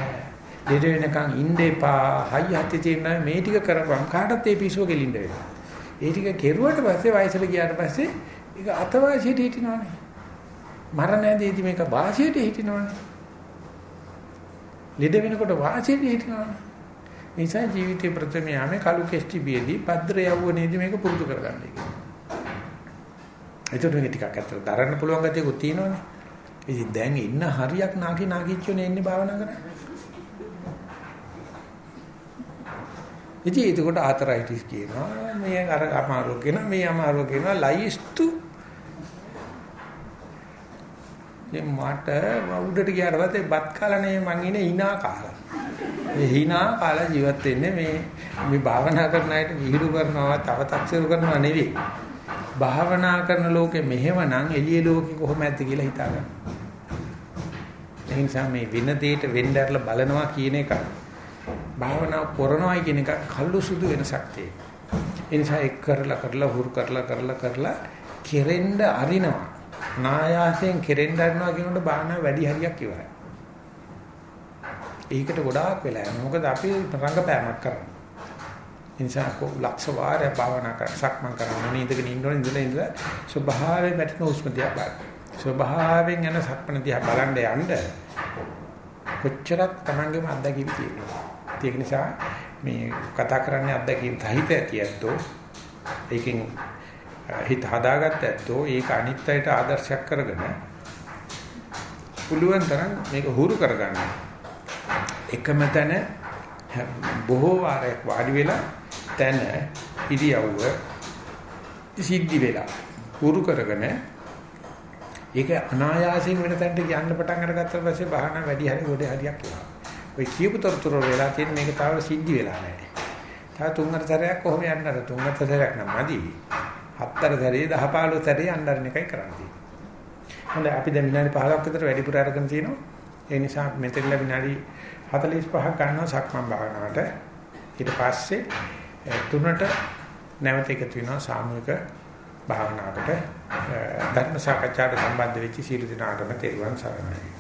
දෙද වෙනකන් ඉන්න එපා. හයි හති තියෙන මේ ටික කරපම් කාටත් ඒ පිස්සුව ගෙලින්න වෙනවා. ඒ ටික කෙරුවට පස්සේ වයසට ගියාට පස්සේ ඒක අතවාසියට හිටිනවනේ. මරණයේදී මේක වාසියට හිටිනවනේ. ලෙඩ වෙනකොට වාසියට හිටිනවනේ. නිසා ජීවිතේ ප්‍රථම යාමේ කලු කෙස්ටි බියදී පද්‍ර යවුවනේදී මේක පුරුදු කරගන්න එක. ඒකට මේක ටිකක් අතර දරන්න පුළුවන් ගතියකුත් තියෙනවනේ. ඉතින් දැන් ඉන්න හරියක් නාකි නාකිච්චෝනේ ඉන්නේ භාවනා කරන්නේ. ඉතින් ඒකට ආතරයිටිස් කියනවා මේ අර අමාරුව කියනවා මේ අමාරුව කියනවා ලයිස්තු ඉතින් මට උඩට ගියාට පස්සේ බත් කාලා නේ මං ඉන්නේ hina කාලා. මේ hina කාලා ජීවත් වෙන්නේ මේ මේ භාවනා කරන අයට විහිළු කරනවා තව තක්සේරු කරනවා නෙවෙයි. භාවනා කරන ලෝකෙ මෙහෙමනම් එළිය ලෝකෙ කොහොමද කියලා හිතා ගන්න. ඒ නිසා මේ වෙන දෙයට වෙන්න ඇරලා බලනවා කියන එක භාවනා කරනවායි කියන එක කල්ලු සුදු වෙනසක් තියෙනවා. ඒ නිසා ඒක කරලා කරලා හුරු කරලා කරලා කරලා කෙරෙන්න අරිනවා. නායාසයෙන් කෙරෙන්න ගන්නවා කියනකොට බාහනා වැඩි හරියක් ඉවරයි. ඒකට ගොඩාක් වෙලා යනවා. මොකද අපි රංගපෑමක් කරන්නේ. ඒ නිසා කො ලක්ෂ වාරයක් භාවනා කර සක්මන් කරනවා. ඉඳගෙන ඉන්නකොට ඉඳලා ඉඳලා ස්වභාවයෙන් වැටෙන උස්ම දිහා බලන්න. ස්වභාවයෙන් යන සක්මන දිහා බලන්න යන්න කොච්චරක් Tamangema අත්දැකීම් තියෙනවා. ඒක නිසා මේ කතා කරන්නේ අත්දැකීම් සහිත ඇතියද්දෝ ඒකෙන් හිත හදාගත්ත ඇත්තෝ ඒක අනිත් අයට ආදර්ශයක් කරගෙන පුළුවන් තරම් මේක හුරු කරගන්න. එකම තැන බොහෝ වාරයක් වාඩි වෙලා තැන ඉරියව්ව සිද්ධි වෙලා හුරු කරගෙන ඒක අනායාසයෙන් වෙන තැනට යන්න පටන් අරගත්තා පස්සේ බහන වැඩි හරි ගොඩ හරියක් වෙනවා. ඔය කියපු තොරතුරු වෙලා තියෙන මේක තාම සිද්ධි වෙලා නැහැ. තා තුන්වර සැරයක් කොහොම යන්නද තුන්වර සැරයක් නම් මදි. හතර සැරේ 10 15 සැරේ අnderන එකයි කරන්නේ. හොඳයි අපි දැන් විනාඩි 15ක් විතර වැඩිපුර අරගෙන තිනවා. ඒ නිසා මෙතනලා විනාඩි 45ක් ගන්නවා සක්මන් භාවනාවට. ඊට පස්සේ තුනට නැවත එකතු වෙනවා සාමූහික භාවනාවකට ධර්ම සාකච්ඡාවට සම්බන්ධ වෙච්ච සීල දිනාටම තෙරුවන් සරණයි.